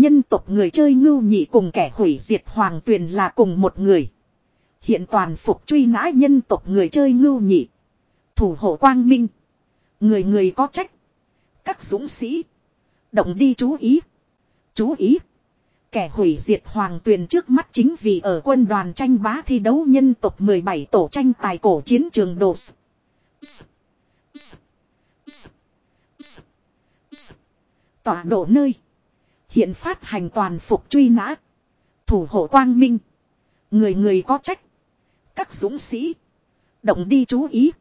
Nhân tộc người chơi ngưu nhị cùng kẻ hủy diệt hoàng tuyền là cùng một người. Hiện toàn phục truy nã nhân tộc người chơi ngưu nhị. Thủ hộ quang minh. Người người có trách. Các dũng sĩ. Động đi chú ý. Chú ý. Kẻ hủy diệt hoàng tuyền trước mắt chính vì ở quân đoàn tranh bá thi đấu nhân tộc 17 tổ tranh tài cổ chiến trường đồ. Tọa độ nơi. Hiện phát hành toàn phục truy nã. Thủ hộ quang minh. Người người có trách. Các dũng sĩ. Động đi chú ý.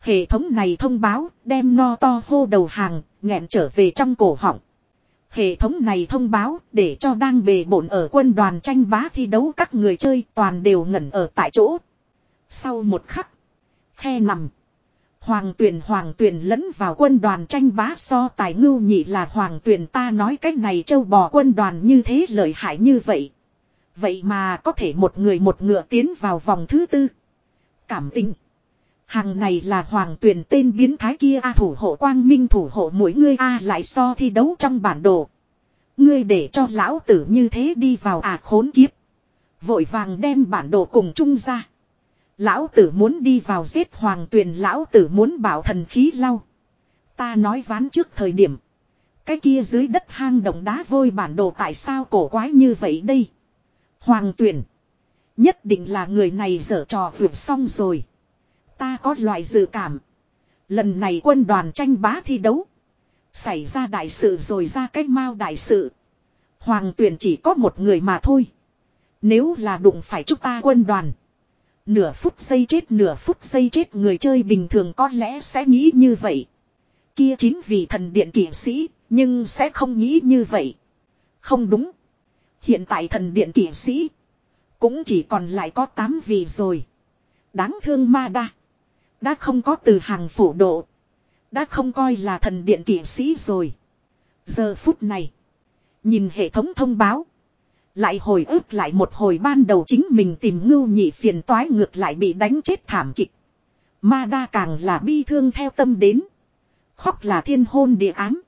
Hệ thống này thông báo đem no to hô đầu hàng, nghẹn trở về trong cổ họng. Hệ thống này thông báo để cho đang bề bổn ở quân đoàn tranh bá thi đấu các người chơi toàn đều ngẩn ở tại chỗ. Sau một khắc, khe nằm. Hoàng tuyển hoàng tuyển lẫn vào quân đoàn tranh bá so tài ngưu nhị là hoàng tuyển ta nói cách này châu bò quân đoàn như thế lợi hại như vậy. Vậy mà có thể một người một ngựa tiến vào vòng thứ tư. Cảm tình. Hàng này là hoàng tuyển tên biến thái kia A thủ hộ quang minh thủ hộ mỗi ngươi A lại so thi đấu trong bản đồ. Ngươi để cho lão tử như thế đi vào à khốn kiếp. Vội vàng đem bản đồ cùng chung ra. Lão tử muốn đi vào giết hoàng tuyền, lão tử muốn bảo thần khí lau. Ta nói ván trước thời điểm. Cái kia dưới đất hang động đá vôi bản đồ tại sao cổ quái như vậy đây. Hoàng tuyền Nhất định là người này dở trò vượt xong rồi. Ta có loại dự cảm. Lần này quân đoàn tranh bá thi đấu. Xảy ra đại sự rồi ra cách mau đại sự. Hoàng tuyển chỉ có một người mà thôi. Nếu là đụng phải chúng ta quân đoàn. Nửa phút giây chết nửa phút giây chết người chơi bình thường có lẽ sẽ nghĩ như vậy. Kia chính vì thần điện kỷ sĩ, nhưng sẽ không nghĩ như vậy. Không đúng. Hiện tại thần điện kỷ sĩ, cũng chỉ còn lại có 8 vị rồi. Đáng thương ma đa. Đã không có từ hàng phủ độ. Đã không coi là thần điện kỷ sĩ rồi. Giờ phút này. Nhìn hệ thống thông báo. Lại hồi ức lại một hồi ban đầu chính mình tìm ngưu nhị phiền toái ngược lại bị đánh chết thảm kịch. Ma đa càng là bi thương theo tâm đến. Khóc là thiên hôn địa ám.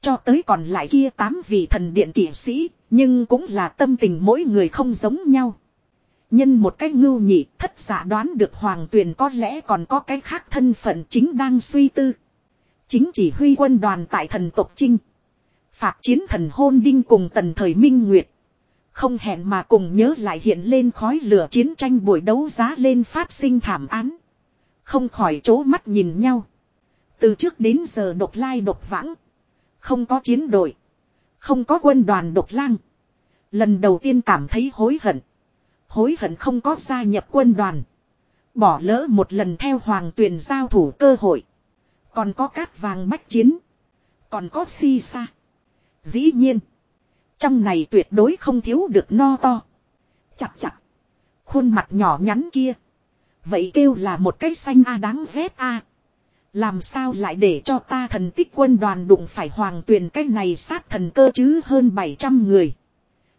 Cho tới còn lại kia tám vị thần điện kỷ sĩ, nhưng cũng là tâm tình mỗi người không giống nhau. Nhân một cách ngưu nhị thất giả đoán được hoàng tuyền có lẽ còn có cái khác thân phận chính đang suy tư. Chính chỉ huy quân đoàn tại thần tộc Trinh. Phạt chiến thần hôn đinh cùng tần thời minh nguyệt. Không hẹn mà cùng nhớ lại hiện lên khói lửa chiến tranh buổi đấu giá lên phát sinh thảm án. Không khỏi chố mắt nhìn nhau. Từ trước đến giờ độc lai độc vãng. Không có chiến đội. Không có quân đoàn độc lang. Lần đầu tiên cảm thấy hối hận. Hối hận không có gia nhập quân đoàn. Bỏ lỡ một lần theo hoàng tuyền giao thủ cơ hội. Còn có cát vàng bách chiến. Còn có si sa. Dĩ nhiên. Trong này tuyệt đối không thiếu được no to. Chặt chặt. Khuôn mặt nhỏ nhắn kia. Vậy kêu là một cái xanh a đáng ghét a. Làm sao lại để cho ta thần tích quân đoàn đụng phải hoàng tuyền cái này sát thần cơ chứ hơn 700 người.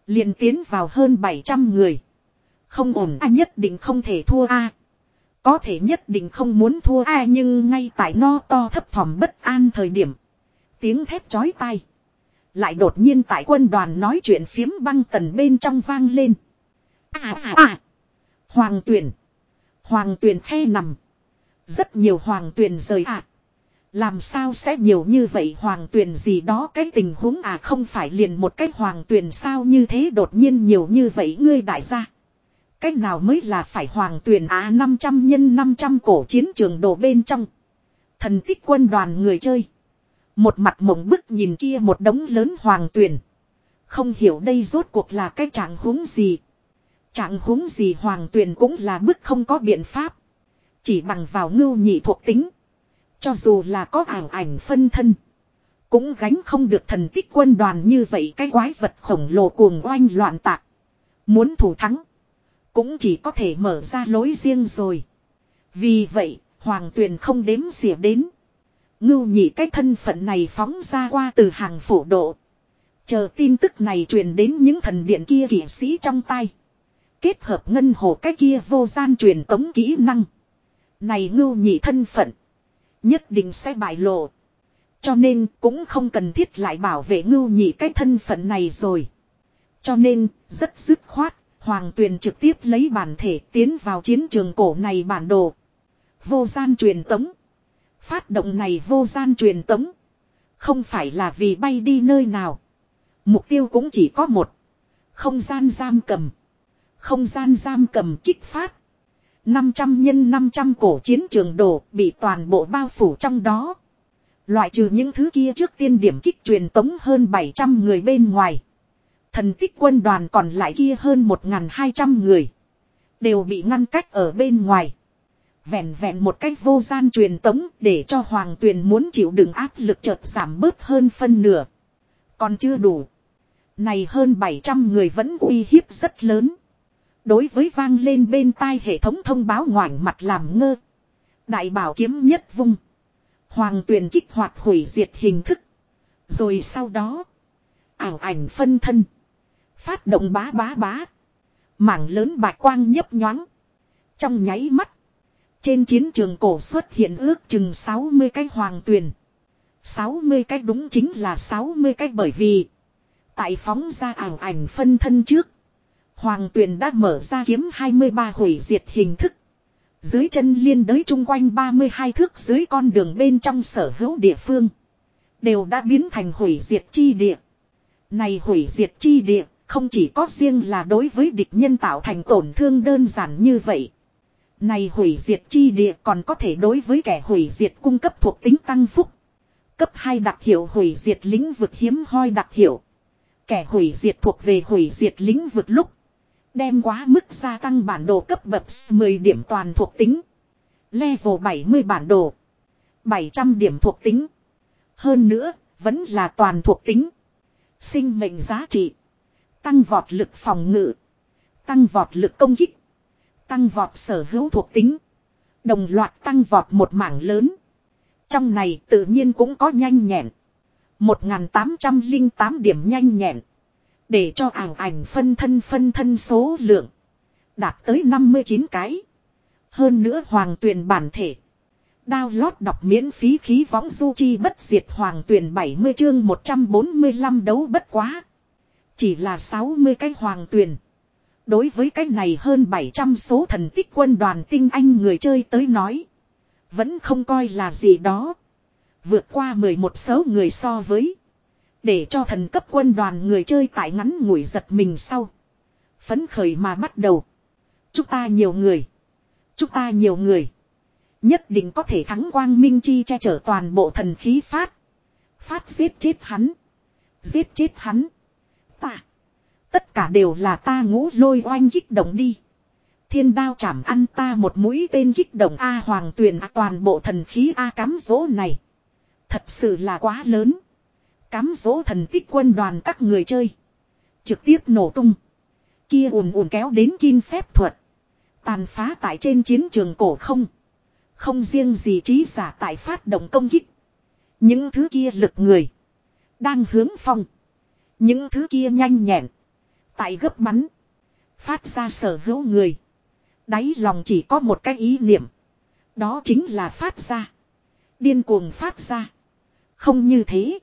liền tiến vào hơn 700 người. Không ổn a nhất định không thể thua a. Có thể nhất định không muốn thua a nhưng ngay tại no to thấp thỏm bất an thời điểm. Tiếng thép chói tai. Lại đột nhiên tại quân đoàn nói chuyện phiếm băng tần bên trong vang lên. À à à. Hoàng tuyển. Hoàng tuyển khe nằm. Rất nhiều hoàng tuyển rời ạ. À. Làm sao sẽ nhiều như vậy hoàng tuyển gì đó cái tình huống à không phải liền một cái hoàng tuyển sao như thế đột nhiên nhiều như vậy ngươi đại gia. Cách nào mới là phải hoàng tuyển á à, 500 nhân 500 cổ chiến trường đồ bên trong. Thần tích quân đoàn người chơi. Một mặt mộng bức nhìn kia một đống lớn hoàng tuyển. Không hiểu đây rốt cuộc là cái trạng huống gì. Trạng huống gì hoàng tuyển cũng là bức không có biện pháp. Chỉ bằng vào ngưu nhị thuộc tính. Cho dù là có ảo ảnh phân thân. Cũng gánh không được thần tích quân đoàn như vậy cái quái vật khổng lồ cuồng oanh loạn tạc. Muốn thủ thắng. Cũng chỉ có thể mở ra lối riêng rồi. Vì vậy, Hoàng Tuyền không đếm xỉa đến. Ngưu nhị cái thân phận này phóng ra qua từ hàng phổ độ. Chờ tin tức này truyền đến những thần điện kia kỷ sĩ trong tay. Kết hợp ngân hồ cái kia vô gian truyền tống kỹ năng. Này ngưu nhị thân phận. Nhất định sẽ bại lộ. Cho nên cũng không cần thiết lại bảo vệ ngưu nhị cái thân phận này rồi. Cho nên, rất dứt khoát, Hoàng Tuyền trực tiếp lấy bản thể tiến vào chiến trường cổ này bản đồ. Vô gian truyền tống. Phát động này vô gian truyền tống. Không phải là vì bay đi nơi nào. Mục tiêu cũng chỉ có một. Không gian giam cầm. Không gian giam cầm kích phát. 500 nhân 500 cổ chiến trường đồ bị toàn bộ bao phủ trong đó. Loại trừ những thứ kia trước tiên điểm kích truyền tống hơn 700 người bên ngoài. Thần tích quân đoàn còn lại kia hơn 1.200 người. Đều bị ngăn cách ở bên ngoài. Vẹn vẹn một cách vô gian truyền tống để cho hoàng tuyền muốn chịu đựng áp lực chợt giảm bớt hơn phân nửa. Còn chưa đủ. Này hơn 700 người vẫn uy hiếp rất lớn. Đối với vang lên bên tai hệ thống thông báo ngoảnh mặt làm ngơ. Đại bảo kiếm nhất vung. Hoàng tuyền kích hoạt hủy diệt hình thức. Rồi sau đó. Ảo ảnh phân thân. Phát động bá bá bá. Mảng lớn bạc quang nhấp nhoáng. Trong nháy mắt. Trên chiến trường cổ xuất hiện ước chừng 60 cái hoàng tuyền. 60 cái đúng chính là 60 cái bởi vì. Tại phóng ra ảo ảnh phân thân trước. Hoàng tuyền đã mở ra kiếm 23 hủy diệt hình thức. Dưới chân liên đới chung quanh 32 thước dưới con đường bên trong sở hữu địa phương. Đều đã biến thành hủy diệt chi địa. Này hủy diệt chi địa, không chỉ có riêng là đối với địch nhân tạo thành tổn thương đơn giản như vậy. Này hủy diệt chi địa còn có thể đối với kẻ hủy diệt cung cấp thuộc tính tăng phúc. Cấp 2 đặc hiệu hủy diệt lĩnh vực hiếm hoi đặc hiệu. Kẻ hủy diệt thuộc về hủy diệt lĩnh vực lúc. Đem quá mức gia tăng bản đồ cấp bậc 10 điểm toàn thuộc tính. Level 70 bản đồ. 700 điểm thuộc tính. Hơn nữa, vẫn là toàn thuộc tính. Sinh mệnh giá trị. Tăng vọt lực phòng ngự. Tăng vọt lực công kích. Tăng vọt sở hữu thuộc tính. Đồng loạt tăng vọt một mảng lớn. Trong này tự nhiên cũng có nhanh nhẹn. 1.808 điểm nhanh nhẹn. Để cho ảnh ảnh phân thân phân thân số lượng. Đạt tới 59 cái. Hơn nữa hoàng tuyền bản thể. Download đọc miễn phí khí võng du chi bất diệt hoàng tuyển 70 chương 145 đấu bất quá. Chỉ là 60 cái hoàng tuyển. Đối với cái này hơn 700 số thần tích quân đoàn tinh anh người chơi tới nói. Vẫn không coi là gì đó. Vượt qua 11 số người so với. Để cho thần cấp quân đoàn người chơi tại ngắn ngủi giật mình sau. Phấn khởi mà bắt đầu. Chúng ta nhiều người. Chúng ta nhiều người. Nhất định có thể thắng quang minh chi che chở toàn bộ thần khí phát. Phát giết chết hắn. Giết chết hắn. Ta. Tất cả đều là ta ngũ lôi oanh kích động đi. Thiên đao chảm ăn ta một mũi tên kích động A hoàng tuyền A toàn bộ thần khí A cám dỗ này. Thật sự là quá lớn. cám dỗ thần tích quân đoàn các người chơi. Trực tiếp nổ tung. Kia ùn ùn kéo đến kim phép thuật. Tàn phá tại trên chiến trường cổ không. Không riêng gì trí giả tại phát động công kích. Những thứ kia lực người. Đang hướng phong. Những thứ kia nhanh nhẹn. Tại gấp bắn. Phát ra sở hữu người. Đáy lòng chỉ có một cái ý niệm. Đó chính là phát ra. Điên cuồng phát ra. Không như thế.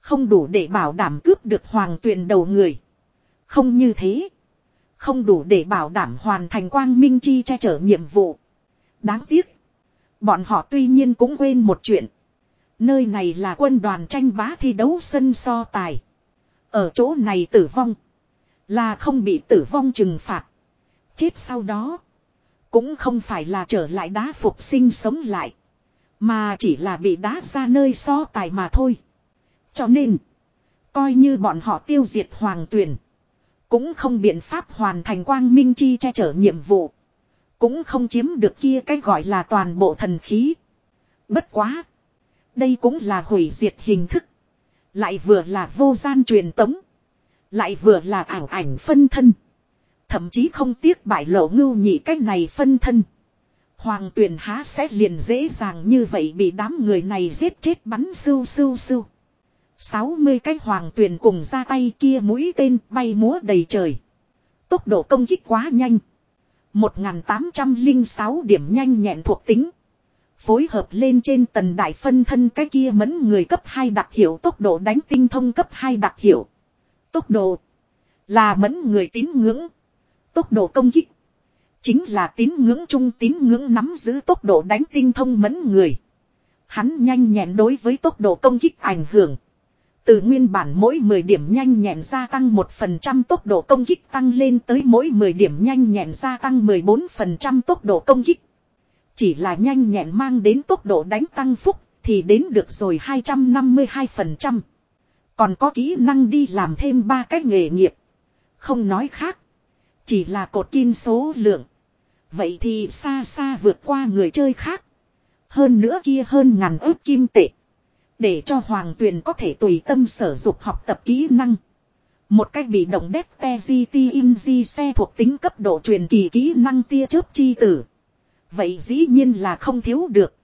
Không đủ để bảo đảm cướp được hoàng tuyền đầu người. Không như thế. Không đủ để bảo đảm hoàn thành quang minh chi che chở nhiệm vụ. Đáng tiếc. Bọn họ tuy nhiên cũng quên một chuyện. Nơi này là quân đoàn tranh bá thi đấu sân so tài. Ở chỗ này tử vong. Là không bị tử vong trừng phạt. Chết sau đó. Cũng không phải là trở lại đá phục sinh sống lại. Mà chỉ là bị đá ra nơi so tài mà thôi. Cho nên. Coi như bọn họ tiêu diệt hoàng tuyển. Cũng không biện pháp hoàn thành quang minh chi che chở nhiệm vụ. Cũng không chiếm được kia cái gọi là toàn bộ thần khí. Bất quá. Đây cũng là hủy diệt hình thức. Lại vừa là vô gian truyền tống. Lại vừa là ảo ảnh phân thân. Thậm chí không tiếc bại lộ ngưu nhị cách này phân thân. Hoàng tuyền há sẽ liền dễ dàng như vậy bị đám người này giết chết bắn sưu sưu sưu. 60 cái hoàng tuyền cùng ra tay kia mũi tên bay múa đầy trời. Tốc độ công kích quá nhanh. 1806 điểm nhanh nhẹn thuộc tính. Phối hợp lên trên tần đại phân thân cái kia mẫn người cấp 2 đặc hiệu tốc độ đánh tinh thông cấp 2 đặc hiệu. Tốc độ là mẫn người tín ngưỡng. Tốc độ công kích chính là tín ngưỡng chung tín ngưỡng nắm giữ tốc độ đánh tinh thông mẫn người. Hắn nhanh nhẹn đối với tốc độ công kích ảnh hưởng. Từ nguyên bản mỗi 10 điểm nhanh nhẹn gia tăng 1% tốc độ công kích tăng lên tới mỗi 10 điểm nhanh nhẹn gia tăng 14% tốc độ công kích. Chỉ là nhanh nhẹn mang đến tốc độ đánh tăng phúc thì đến được rồi 252%. Còn có kỹ năng đi làm thêm ba cái nghề nghiệp. Không nói khác. Chỉ là cột kim số lượng. Vậy thì xa xa vượt qua người chơi khác. Hơn nữa kia hơn ngàn ước kim tệ. Để cho hoàng tuyền có thể tùy tâm sở dục học tập kỹ năng. Một cách bị động đét te GT in di xe thuộc tính cấp độ truyền kỳ kỹ năng tia chớp chi tử. Vậy dĩ nhiên là không thiếu được.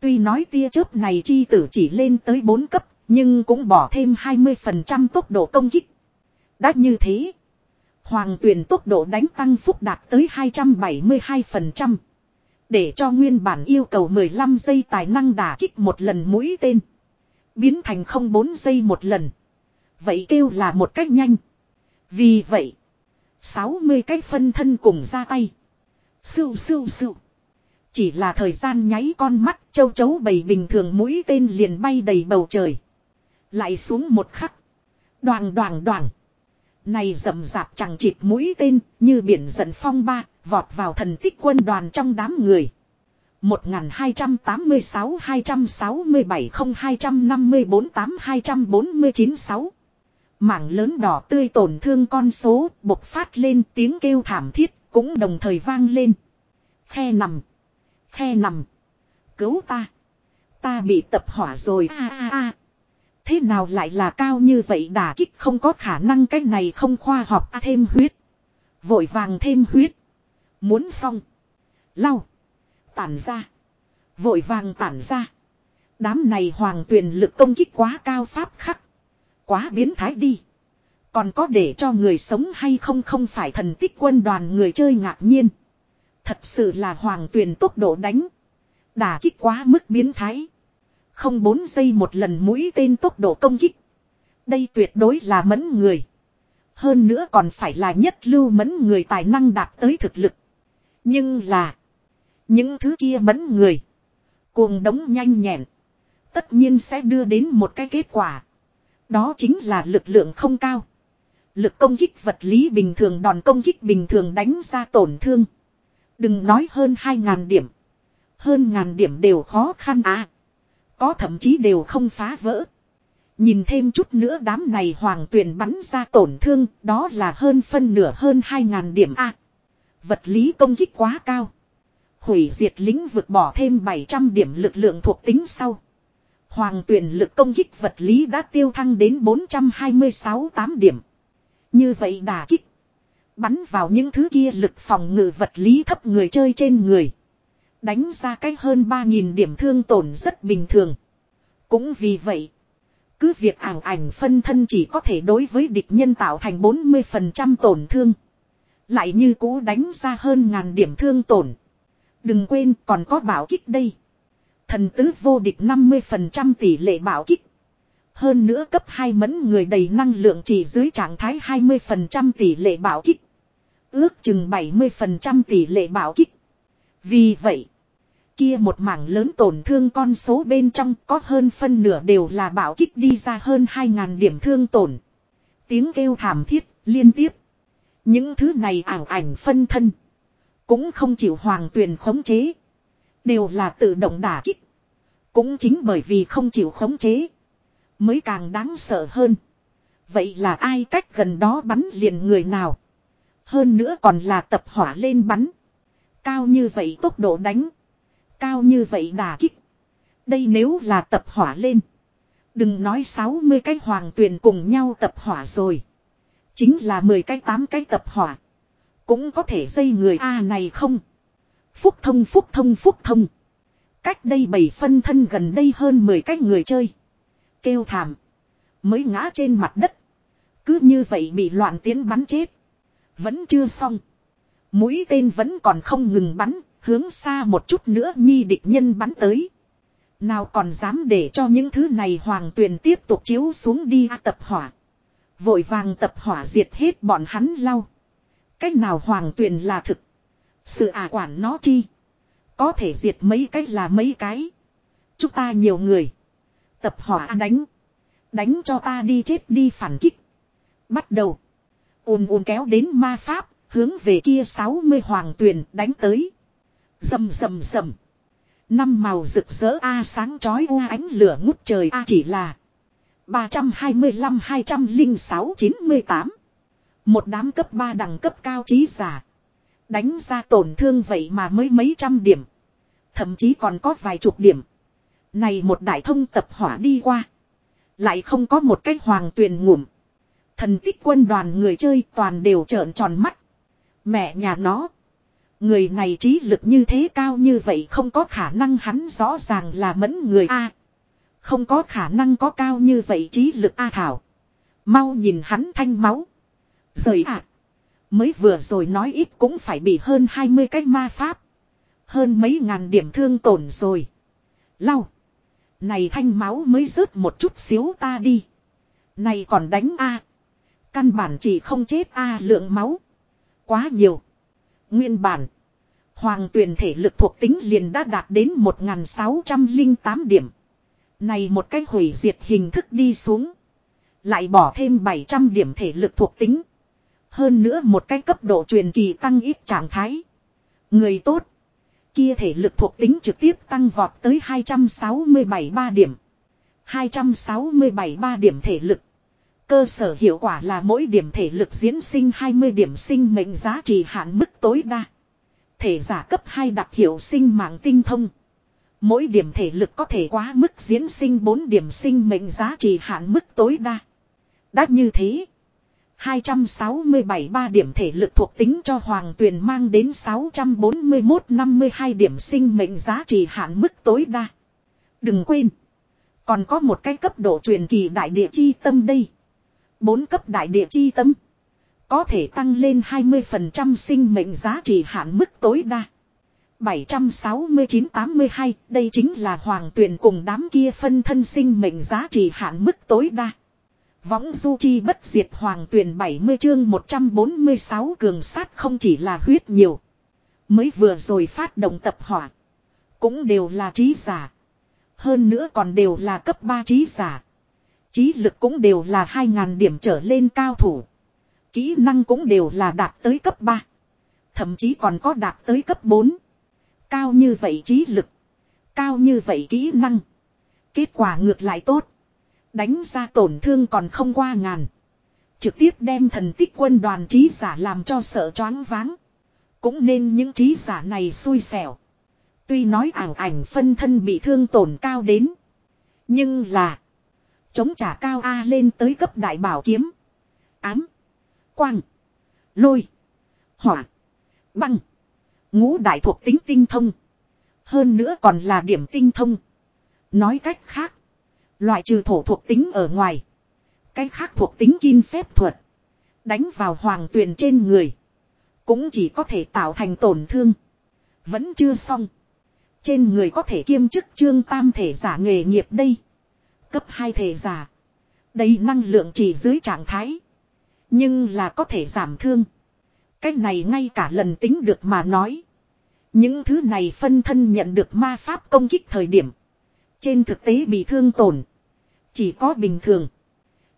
Tuy nói tia chớp này chi tử chỉ lên tới 4 cấp, nhưng cũng bỏ thêm 20% tốc độ công kích. Đã như thế, Hoàng tuyển tốc độ đánh tăng phúc đạt tới 272%. Để cho nguyên bản yêu cầu 15 giây tài năng đả kích một lần mũi tên. Biến thành không 04 giây một lần. Vậy kêu là một cách nhanh. Vì vậy, 60 cái phân thân cùng ra tay. Sưu sưu sưu. Chỉ là thời gian nháy con mắt châu chấu bầy bình thường mũi tên liền bay đầy bầu trời. Lại xuống một khắc. Đoàn đoàn đoàn. Này rầm rạp chẳng chịt mũi tên, như biển giận phong ba, vọt vào thần tích quân đoàn trong đám người. 1286 267 0254 8 249 6 Mảng lớn đỏ tươi tổn thương con số bộc phát lên, tiếng kêu thảm thiết cũng đồng thời vang lên. Khe nằm. Khe nằm. Cứu ta. Ta bị tập hỏa rồi a a a. Thế nào lại là cao như vậy đả kích không có khả năng cái này không khoa học à, thêm huyết. Vội vàng thêm huyết. Muốn xong. Lau. Tản ra. Vội vàng tản ra. Đám này hoàng tuyền lực công kích quá cao pháp khắc. Quá biến thái đi. Còn có để cho người sống hay không không phải thần tích quân đoàn người chơi ngạc nhiên. Thật sự là hoàng tuyền tốc độ đánh. Đả kích quá mức biến thái. Không bốn giây một lần mũi tên tốc độ công kích. Đây tuyệt đối là mẫn người. Hơn nữa còn phải là nhất lưu mẫn người tài năng đạt tới thực lực. Nhưng là. Những thứ kia mẫn người. Cuồng đống nhanh nhẹn. Tất nhiên sẽ đưa đến một cái kết quả. Đó chính là lực lượng không cao. Lực công kích vật lý bình thường đòn công kích bình thường đánh ra tổn thương. Đừng nói hơn 2.000 điểm. Hơn ngàn điểm đều khó khăn à. Có thậm chí đều không phá vỡ. Nhìn thêm chút nữa đám này hoàng tuyển bắn ra tổn thương, đó là hơn phân nửa hơn 2.000 điểm A. vật lý công kích quá cao. Hủy diệt lính vượt bỏ thêm 700 điểm lực lượng thuộc tính sau. Hoàng tuyển lực công kích vật lý đã tiêu thăng đến 426 8 điểm. Như vậy đà kích. Bắn vào những thứ kia lực phòng ngự vật lý thấp người chơi trên người. Đánh ra cách hơn 3.000 điểm thương tổn rất bình thường. Cũng vì vậy. Cứ việc ảo ảnh phân thân chỉ có thể đối với địch nhân tạo thành 40% tổn thương. Lại như cũ đánh ra hơn ngàn điểm thương tổn. Đừng quên còn có bảo kích đây. Thần tứ vô địch 50% tỷ lệ bảo kích. Hơn nữa cấp 2 mẫn người đầy năng lượng chỉ dưới trạng thái 20% tỷ lệ bảo kích. Ước chừng 70% tỷ lệ bảo kích. Vì vậy, kia một mảng lớn tổn thương con số bên trong có hơn phân nửa đều là bảo kích đi ra hơn 2.000 điểm thương tổn. Tiếng kêu thảm thiết, liên tiếp. Những thứ này ảo ảnh phân thân. Cũng không chịu hoàng tuyền khống chế. Đều là tự động đả kích. Cũng chính bởi vì không chịu khống chế. Mới càng đáng sợ hơn. Vậy là ai cách gần đó bắn liền người nào. Hơn nữa còn là tập hỏa lên bắn. Cao như vậy tốc độ đánh. Cao như vậy đà kích. Đây nếu là tập hỏa lên. Đừng nói 60 cái hoàng tuyền cùng nhau tập hỏa rồi. Chính là 10 cái 8 cái tập hỏa. Cũng có thể dây người A này không. Phúc thông phúc thông phúc thông. Cách đây bảy phân thân gần đây hơn 10 cái người chơi. Kêu thảm. Mới ngã trên mặt đất. Cứ như vậy bị loạn tiến bắn chết. Vẫn chưa xong. Mũi tên vẫn còn không ngừng bắn, hướng xa một chút nữa nhi địch nhân bắn tới. Nào còn dám để cho những thứ này hoàng tuyền tiếp tục chiếu xuống đi à tập hỏa. Vội vàng tập hỏa diệt hết bọn hắn lau. Cách nào hoàng tuyền là thực. Sự ả quản nó chi. Có thể diệt mấy cách là mấy cái. Chúng ta nhiều người. Tập hỏa à đánh. Đánh cho ta đi chết đi phản kích. Bắt đầu. ùn ùn kéo đến ma pháp. Hướng về kia 60 hoàng tuyền đánh tới. Dầm dầm dầm. Năm màu rực rỡ A sáng chói u ánh lửa ngút trời A chỉ là 325-206-98 Một đám cấp 3 đẳng cấp cao trí giả Đánh ra tổn thương vậy mà mới mấy trăm điểm, Thậm chí còn có vài chục điểm. Này một đại thông tập hỏa đi qua, Lại không có một cách hoàng tuyền ngủm Thần tích quân đoàn người chơi toàn đều trợn tròn mắt. Mẹ nhà nó Người này trí lực như thế cao như vậy không có khả năng hắn rõ ràng là mẫn người A. Không có khả năng có cao như vậy trí lực A Thảo. Mau nhìn hắn thanh máu. Rời ạ. Mới vừa rồi nói ít cũng phải bị hơn 20 cái ma pháp. Hơn mấy ngàn điểm thương tổn rồi. Lau. Này thanh máu mới rớt một chút xíu ta đi. Này còn đánh A. Căn bản chỉ không chết A lượng máu. Quá nhiều. Nguyên bản. Hoàng tuyển thể lực thuộc tính liền đã đạt đến 1.608 điểm. Này một cách hủy diệt hình thức đi xuống. Lại bỏ thêm 700 điểm thể lực thuộc tính. Hơn nữa một cái cấp độ truyền kỳ tăng ít trạng thái. Người tốt. Kia thể lực thuộc tính trực tiếp tăng vọt tới 267 3 điểm. 267 3 điểm thể lực. Cơ sở hiệu quả là mỗi điểm thể lực diễn sinh 20 điểm sinh mệnh giá trị hạn mức tối đa. Thể giả cấp 2 đặc hiệu sinh mạng tinh thông. Mỗi điểm thể lực có thể quá mức diễn sinh 4 điểm sinh mệnh giá trị hạn mức tối đa. Đã như thế. 267 ba điểm thể lực thuộc tính cho Hoàng Tuyền mang đến 641-52 điểm sinh mệnh giá trị hạn mức tối đa. Đừng quên. Còn có một cái cấp độ truyền kỳ đại địa chi tâm đây. Bốn cấp đại địa chi tâm. Có thể tăng lên 20% sinh mệnh giá trị hạn mức tối đa. 769-82, đây chính là hoàng tuyển cùng đám kia phân thân sinh mệnh giá trị hạn mức tối đa. Võng du chi bất diệt hoàng tuyển 70 chương 146 cường sát không chỉ là huyết nhiều. Mới vừa rồi phát động tập hỏa. Cũng đều là trí giả. Hơn nữa còn đều là cấp 3 trí giả. Trí lực cũng đều là 2.000 điểm trở lên cao thủ. Kỹ năng cũng đều là đạt tới cấp 3. Thậm chí còn có đạt tới cấp 4. Cao như vậy trí lực. Cao như vậy kỹ năng. Kết quả ngược lại tốt. Đánh ra tổn thương còn không qua ngàn. Trực tiếp đem thần tích quân đoàn trí giả làm cho sợ choáng váng. Cũng nên những trí giả này xui xẻo. Tuy nói ảo ảnh phân thân bị thương tổn cao đến. Nhưng là. Chống trả cao A lên tới cấp đại bảo kiếm. Ám. Quang. Lôi. Hỏa. Băng. Ngũ đại thuộc tính tinh thông. Hơn nữa còn là điểm tinh thông. Nói cách khác. Loại trừ thổ thuộc tính ở ngoài. cái khác thuộc tính kim phép thuật. Đánh vào hoàng tuyền trên người. Cũng chỉ có thể tạo thành tổn thương. Vẫn chưa xong. Trên người có thể kiêm chức trương tam thể giả nghề nghiệp đây. Cấp 2 thể giả. Đây năng lượng chỉ dưới trạng thái. Nhưng là có thể giảm thương. Cách này ngay cả lần tính được mà nói. Những thứ này phân thân nhận được ma pháp công kích thời điểm. Trên thực tế bị thương tổn. Chỉ có bình thường.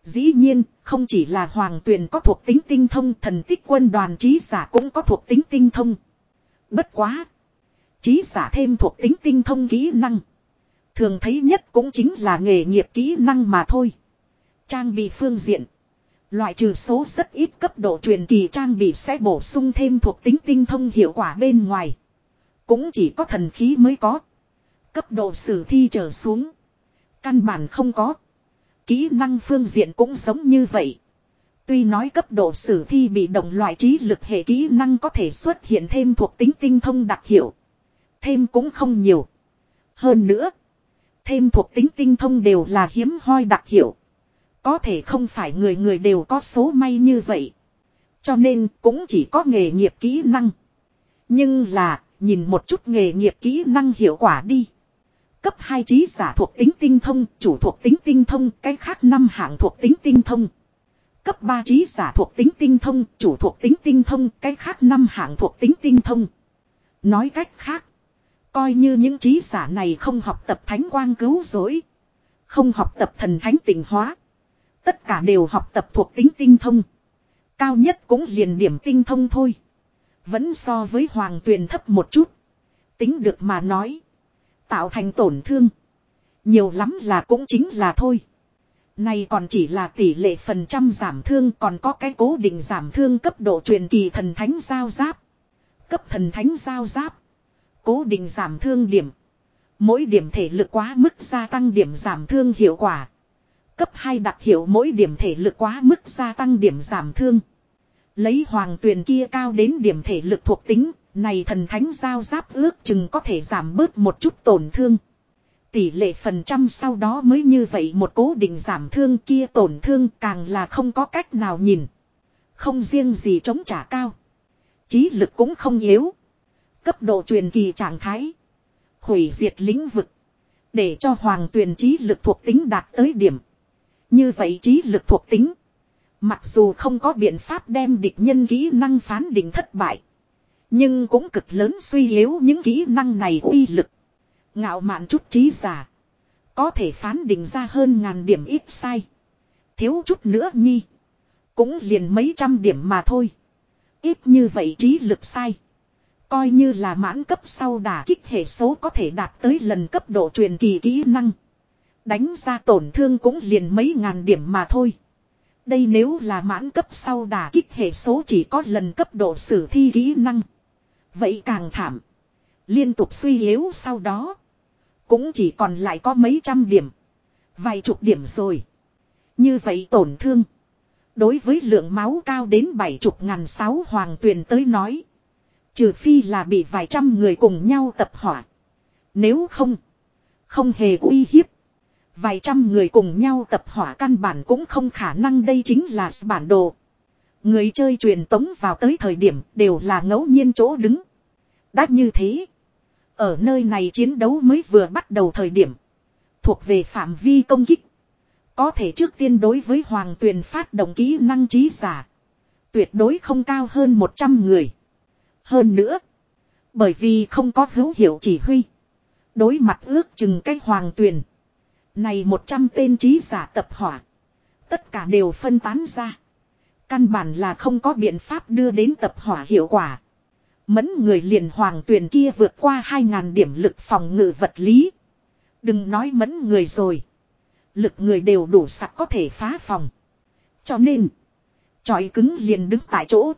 Dĩ nhiên, không chỉ là hoàng tuyền có thuộc tính tinh thông thần tích quân đoàn trí giả cũng có thuộc tính tinh thông. Bất quá. Trí giả thêm thuộc tính tinh thông kỹ năng. Thường thấy nhất cũng chính là nghề nghiệp kỹ năng mà thôi. Trang bị phương diện. Loại trừ số rất ít cấp độ truyền kỳ trang bị sẽ bổ sung thêm thuộc tính tinh thông hiệu quả bên ngoài. Cũng chỉ có thần khí mới có. Cấp độ sử thi trở xuống. Căn bản không có. Kỹ năng phương diện cũng giống như vậy. Tuy nói cấp độ sử thi bị động loại trí lực hệ kỹ năng có thể xuất hiện thêm thuộc tính tinh thông đặc hiệu. Thêm cũng không nhiều. Hơn nữa. Thêm thuộc tính tinh thông đều là hiếm hoi đặc hiệu. Có thể không phải người người đều có số may như vậy. Cho nên cũng chỉ có nghề nghiệp kỹ năng. Nhưng là, nhìn một chút nghề nghiệp kỹ năng hiệu quả đi. Cấp 2 trí giả thuộc tính tinh thông, chủ thuộc tính tinh thông, cái khác năm hạng thuộc tính tinh thông. Cấp 3 trí giả thuộc tính tinh thông, chủ thuộc tính tinh thông, cái khác năm hạng thuộc tính tinh thông. Nói cách khác, Coi như những trí giả này không học tập thánh quang cứu rỗi. Không học tập thần thánh tịnh hóa. Tất cả đều học tập thuộc tính tinh thông. Cao nhất cũng liền điểm tinh thông thôi. Vẫn so với hoàng tuyền thấp một chút. Tính được mà nói. Tạo thành tổn thương. Nhiều lắm là cũng chính là thôi. Này còn chỉ là tỷ lệ phần trăm giảm thương, còn có cái cố định giảm thương cấp độ truyền kỳ thần thánh giao giáp. Cấp thần thánh giao giáp. Cố định giảm thương điểm. Mỗi điểm thể lực quá mức gia tăng điểm giảm thương hiệu quả. Cấp 2 đặc hiệu mỗi điểm thể lực quá mức gia tăng điểm giảm thương. Lấy hoàng tuyền kia cao đến điểm thể lực thuộc tính, này thần thánh giao giáp ước chừng có thể giảm bớt một chút tổn thương. Tỷ lệ phần trăm sau đó mới như vậy một cố định giảm thương kia tổn thương càng là không có cách nào nhìn. Không riêng gì chống trả cao. Chí lực cũng không yếu. Cấp độ truyền kỳ trạng thái. Hủy diệt lĩnh vực. Để cho hoàng tuyền trí lực thuộc tính đạt tới điểm. Như vậy trí lực thuộc tính. Mặc dù không có biện pháp đem địch nhân kỹ năng phán định thất bại. Nhưng cũng cực lớn suy yếu những kỹ năng này uy lực. Ngạo mạn chút trí giả. Có thể phán định ra hơn ngàn điểm ít sai. Thiếu chút nữa nhi. Cũng liền mấy trăm điểm mà thôi. Ít như vậy trí lực sai. Coi như là mãn cấp sau đả kích hệ số có thể đạt tới lần cấp độ truyền kỳ kỹ năng. Đánh ra tổn thương cũng liền mấy ngàn điểm mà thôi. Đây nếu là mãn cấp sau đả kích hệ số chỉ có lần cấp độ sử thi kỹ năng. Vậy càng thảm. Liên tục suy yếu sau đó. Cũng chỉ còn lại có mấy trăm điểm. Vài chục điểm rồi. Như vậy tổn thương. Đối với lượng máu cao đến bảy chục ngàn sáu hoàng tuyền tới nói. Trừ phi là bị vài trăm người cùng nhau tập hỏa. Nếu không. Không hề uy hiếp. Vài trăm người cùng nhau tập hỏa căn bản cũng không khả năng đây chính là bản đồ. Người chơi truyền tống vào tới thời điểm đều là ngẫu nhiên chỗ đứng. Đã như thế. Ở nơi này chiến đấu mới vừa bắt đầu thời điểm. Thuộc về phạm vi công kích. Có thể trước tiên đối với hoàng tuyền phát động kỹ năng trí giả. Tuyệt đối không cao hơn 100 người. Hơn nữa. Bởi vì không có hữu hiệu chỉ huy. Đối mặt ước chừng cái hoàng tuyền. Này 100 tên trí giả tập hỏa. Tất cả đều phân tán ra. Căn bản là không có biện pháp đưa đến tập hỏa hiệu quả. Mẫn người liền hoàng tuyền kia vượt qua 2.000 điểm lực phòng ngự vật lý. Đừng nói mẫn người rồi. Lực người đều đủ sặc có thể phá phòng. Cho nên. Chói cứng liền đứng tại chỗ.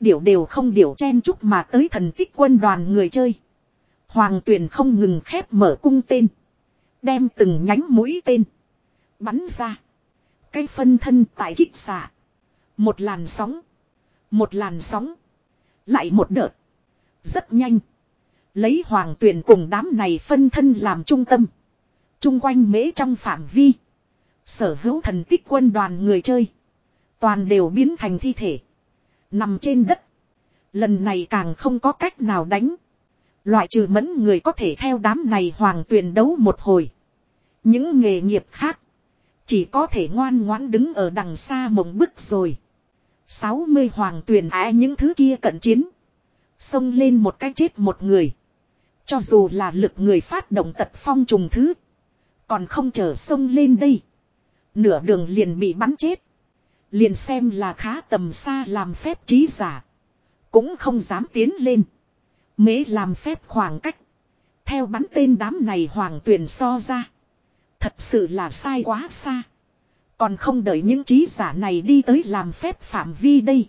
Điểu đều không điểu chen chúc mà tới thần tích quân đoàn người chơi. Hoàng tuyền không ngừng khép mở cung tên. Đem từng nhánh mũi tên. Bắn ra. Cái phân thân tại kích xạ. Một làn sóng. Một làn sóng. Lại một đợt. Rất nhanh. Lấy hoàng tuyển cùng đám này phân thân làm trung tâm. Trung quanh mễ trong phạm vi. Sở hữu thần tích quân đoàn người chơi. Toàn đều biến thành thi thể. Nằm trên đất. Lần này càng không có cách nào đánh. Loại trừ mẫn người có thể theo đám này hoàng tuyển đấu một hồi. Những nghề nghiệp khác. Chỉ có thể ngoan ngoãn đứng ở đằng xa mộng bức rồi. 60 hoàng tuyển á những thứ kia cận chiến. Xông lên một cái chết một người. Cho dù là lực người phát động tật phong trùng thứ. Còn không chờ xông lên đây. Nửa đường liền bị bắn chết. Liền xem là khá tầm xa làm phép trí giả. Cũng không dám tiến lên. Mế làm phép khoảng cách. Theo bắn tên đám này hoàng tuyển so ra. Thật sự là sai quá xa. Còn không đợi những trí giả này đi tới làm phép phạm vi đây.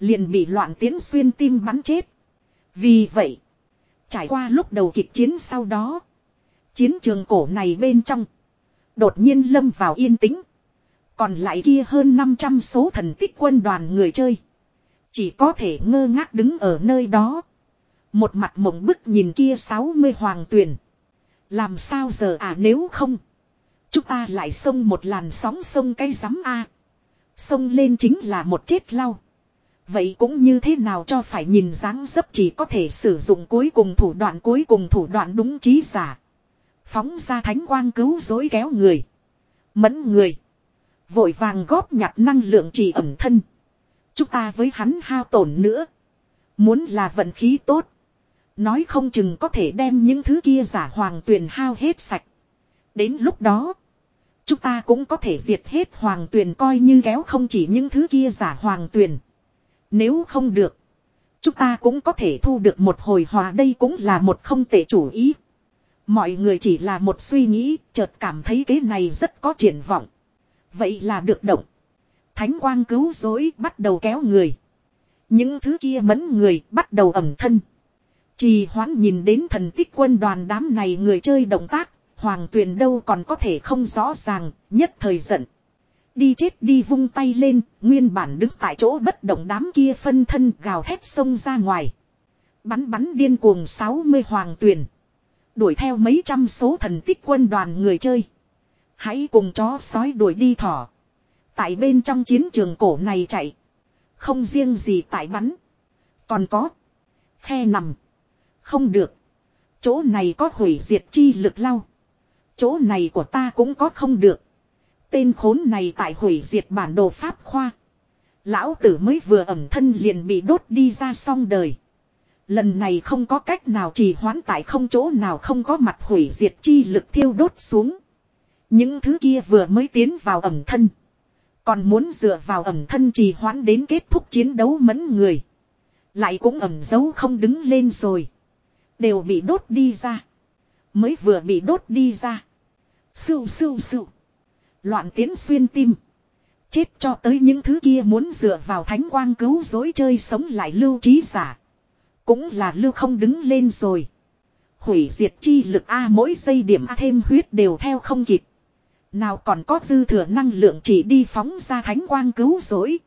Liền bị loạn tiến xuyên tim bắn chết. Vì vậy. Trải qua lúc đầu kịch chiến sau đó. Chiến trường cổ này bên trong. Đột nhiên lâm vào yên tĩnh. Còn lại kia hơn 500 số thần tích quân đoàn người chơi. Chỉ có thể ngơ ngác đứng ở nơi đó. Một mặt mộng bức nhìn kia 60 hoàng tuyển. Làm sao giờ à nếu không. Chúng ta lại xông một làn sóng sông cây rắm a Xông lên chính là một chết lau. Vậy cũng như thế nào cho phải nhìn dáng dấp chỉ có thể sử dụng cuối cùng thủ đoạn cuối cùng thủ đoạn đúng trí giả. Phóng ra thánh quang cứu dối kéo người. Mẫn người. Vội vàng góp nhặt năng lượng trì ẩm thân. Chúng ta với hắn hao tổn nữa. Muốn là vận khí tốt. Nói không chừng có thể đem những thứ kia giả hoàng tuyền hao hết sạch. Đến lúc đó. Chúng ta cũng có thể diệt hết hoàng tuyền coi như kéo không chỉ những thứ kia giả hoàng tuyền. Nếu không được. Chúng ta cũng có thể thu được một hồi hòa đây cũng là một không tệ chủ ý. Mọi người chỉ là một suy nghĩ, chợt cảm thấy cái này rất có triển vọng. Vậy là được động. Thánh quang cứu rỗi bắt đầu kéo người. Những thứ kia mẫn người bắt đầu ẩm thân. Trì hoãn nhìn đến thần tích quân đoàn đám này người chơi động tác, hoàng tuyền đâu còn có thể không rõ ràng, nhất thời giận. Đi chết đi vung tay lên, nguyên bản đứng tại chỗ bất động đám kia phân thân gào thét xông ra ngoài. Bắn bắn điên cuồng 60 hoàng tuyền. Đuổi theo mấy trăm số thần tích quân đoàn người chơi. Hãy cùng chó sói đuổi đi thỏ. Tại bên trong chiến trường cổ này chạy. Không riêng gì tại bắn. Còn có. Khe nằm. Không được. Chỗ này có hủy diệt chi lực lau. Chỗ này của ta cũng có không được. Tên khốn này tại hủy diệt bản đồ Pháp khoa. Lão tử mới vừa ẩm thân liền bị đốt đi ra xong đời. Lần này không có cách nào trì hoãn tại không chỗ nào không có mặt hủy diệt chi lực thiêu đốt xuống. Những thứ kia vừa mới tiến vào ẩm thân. Còn muốn dựa vào ẩm thân trì hoãn đến kết thúc chiến đấu mẫn người. Lại cũng ẩm dấu không đứng lên rồi. Đều bị đốt đi ra. Mới vừa bị đốt đi ra. Sưu sưu sưu. Loạn tiến xuyên tim. Chết cho tới những thứ kia muốn dựa vào thánh quang cứu dối chơi sống lại lưu trí giả. Cũng là lưu không đứng lên rồi. Hủy diệt chi lực A, mỗi giây điểm A thêm huyết đều theo không kịp. Nào còn có dư thừa năng lượng chỉ đi phóng ra thánh quang cứu rỗi.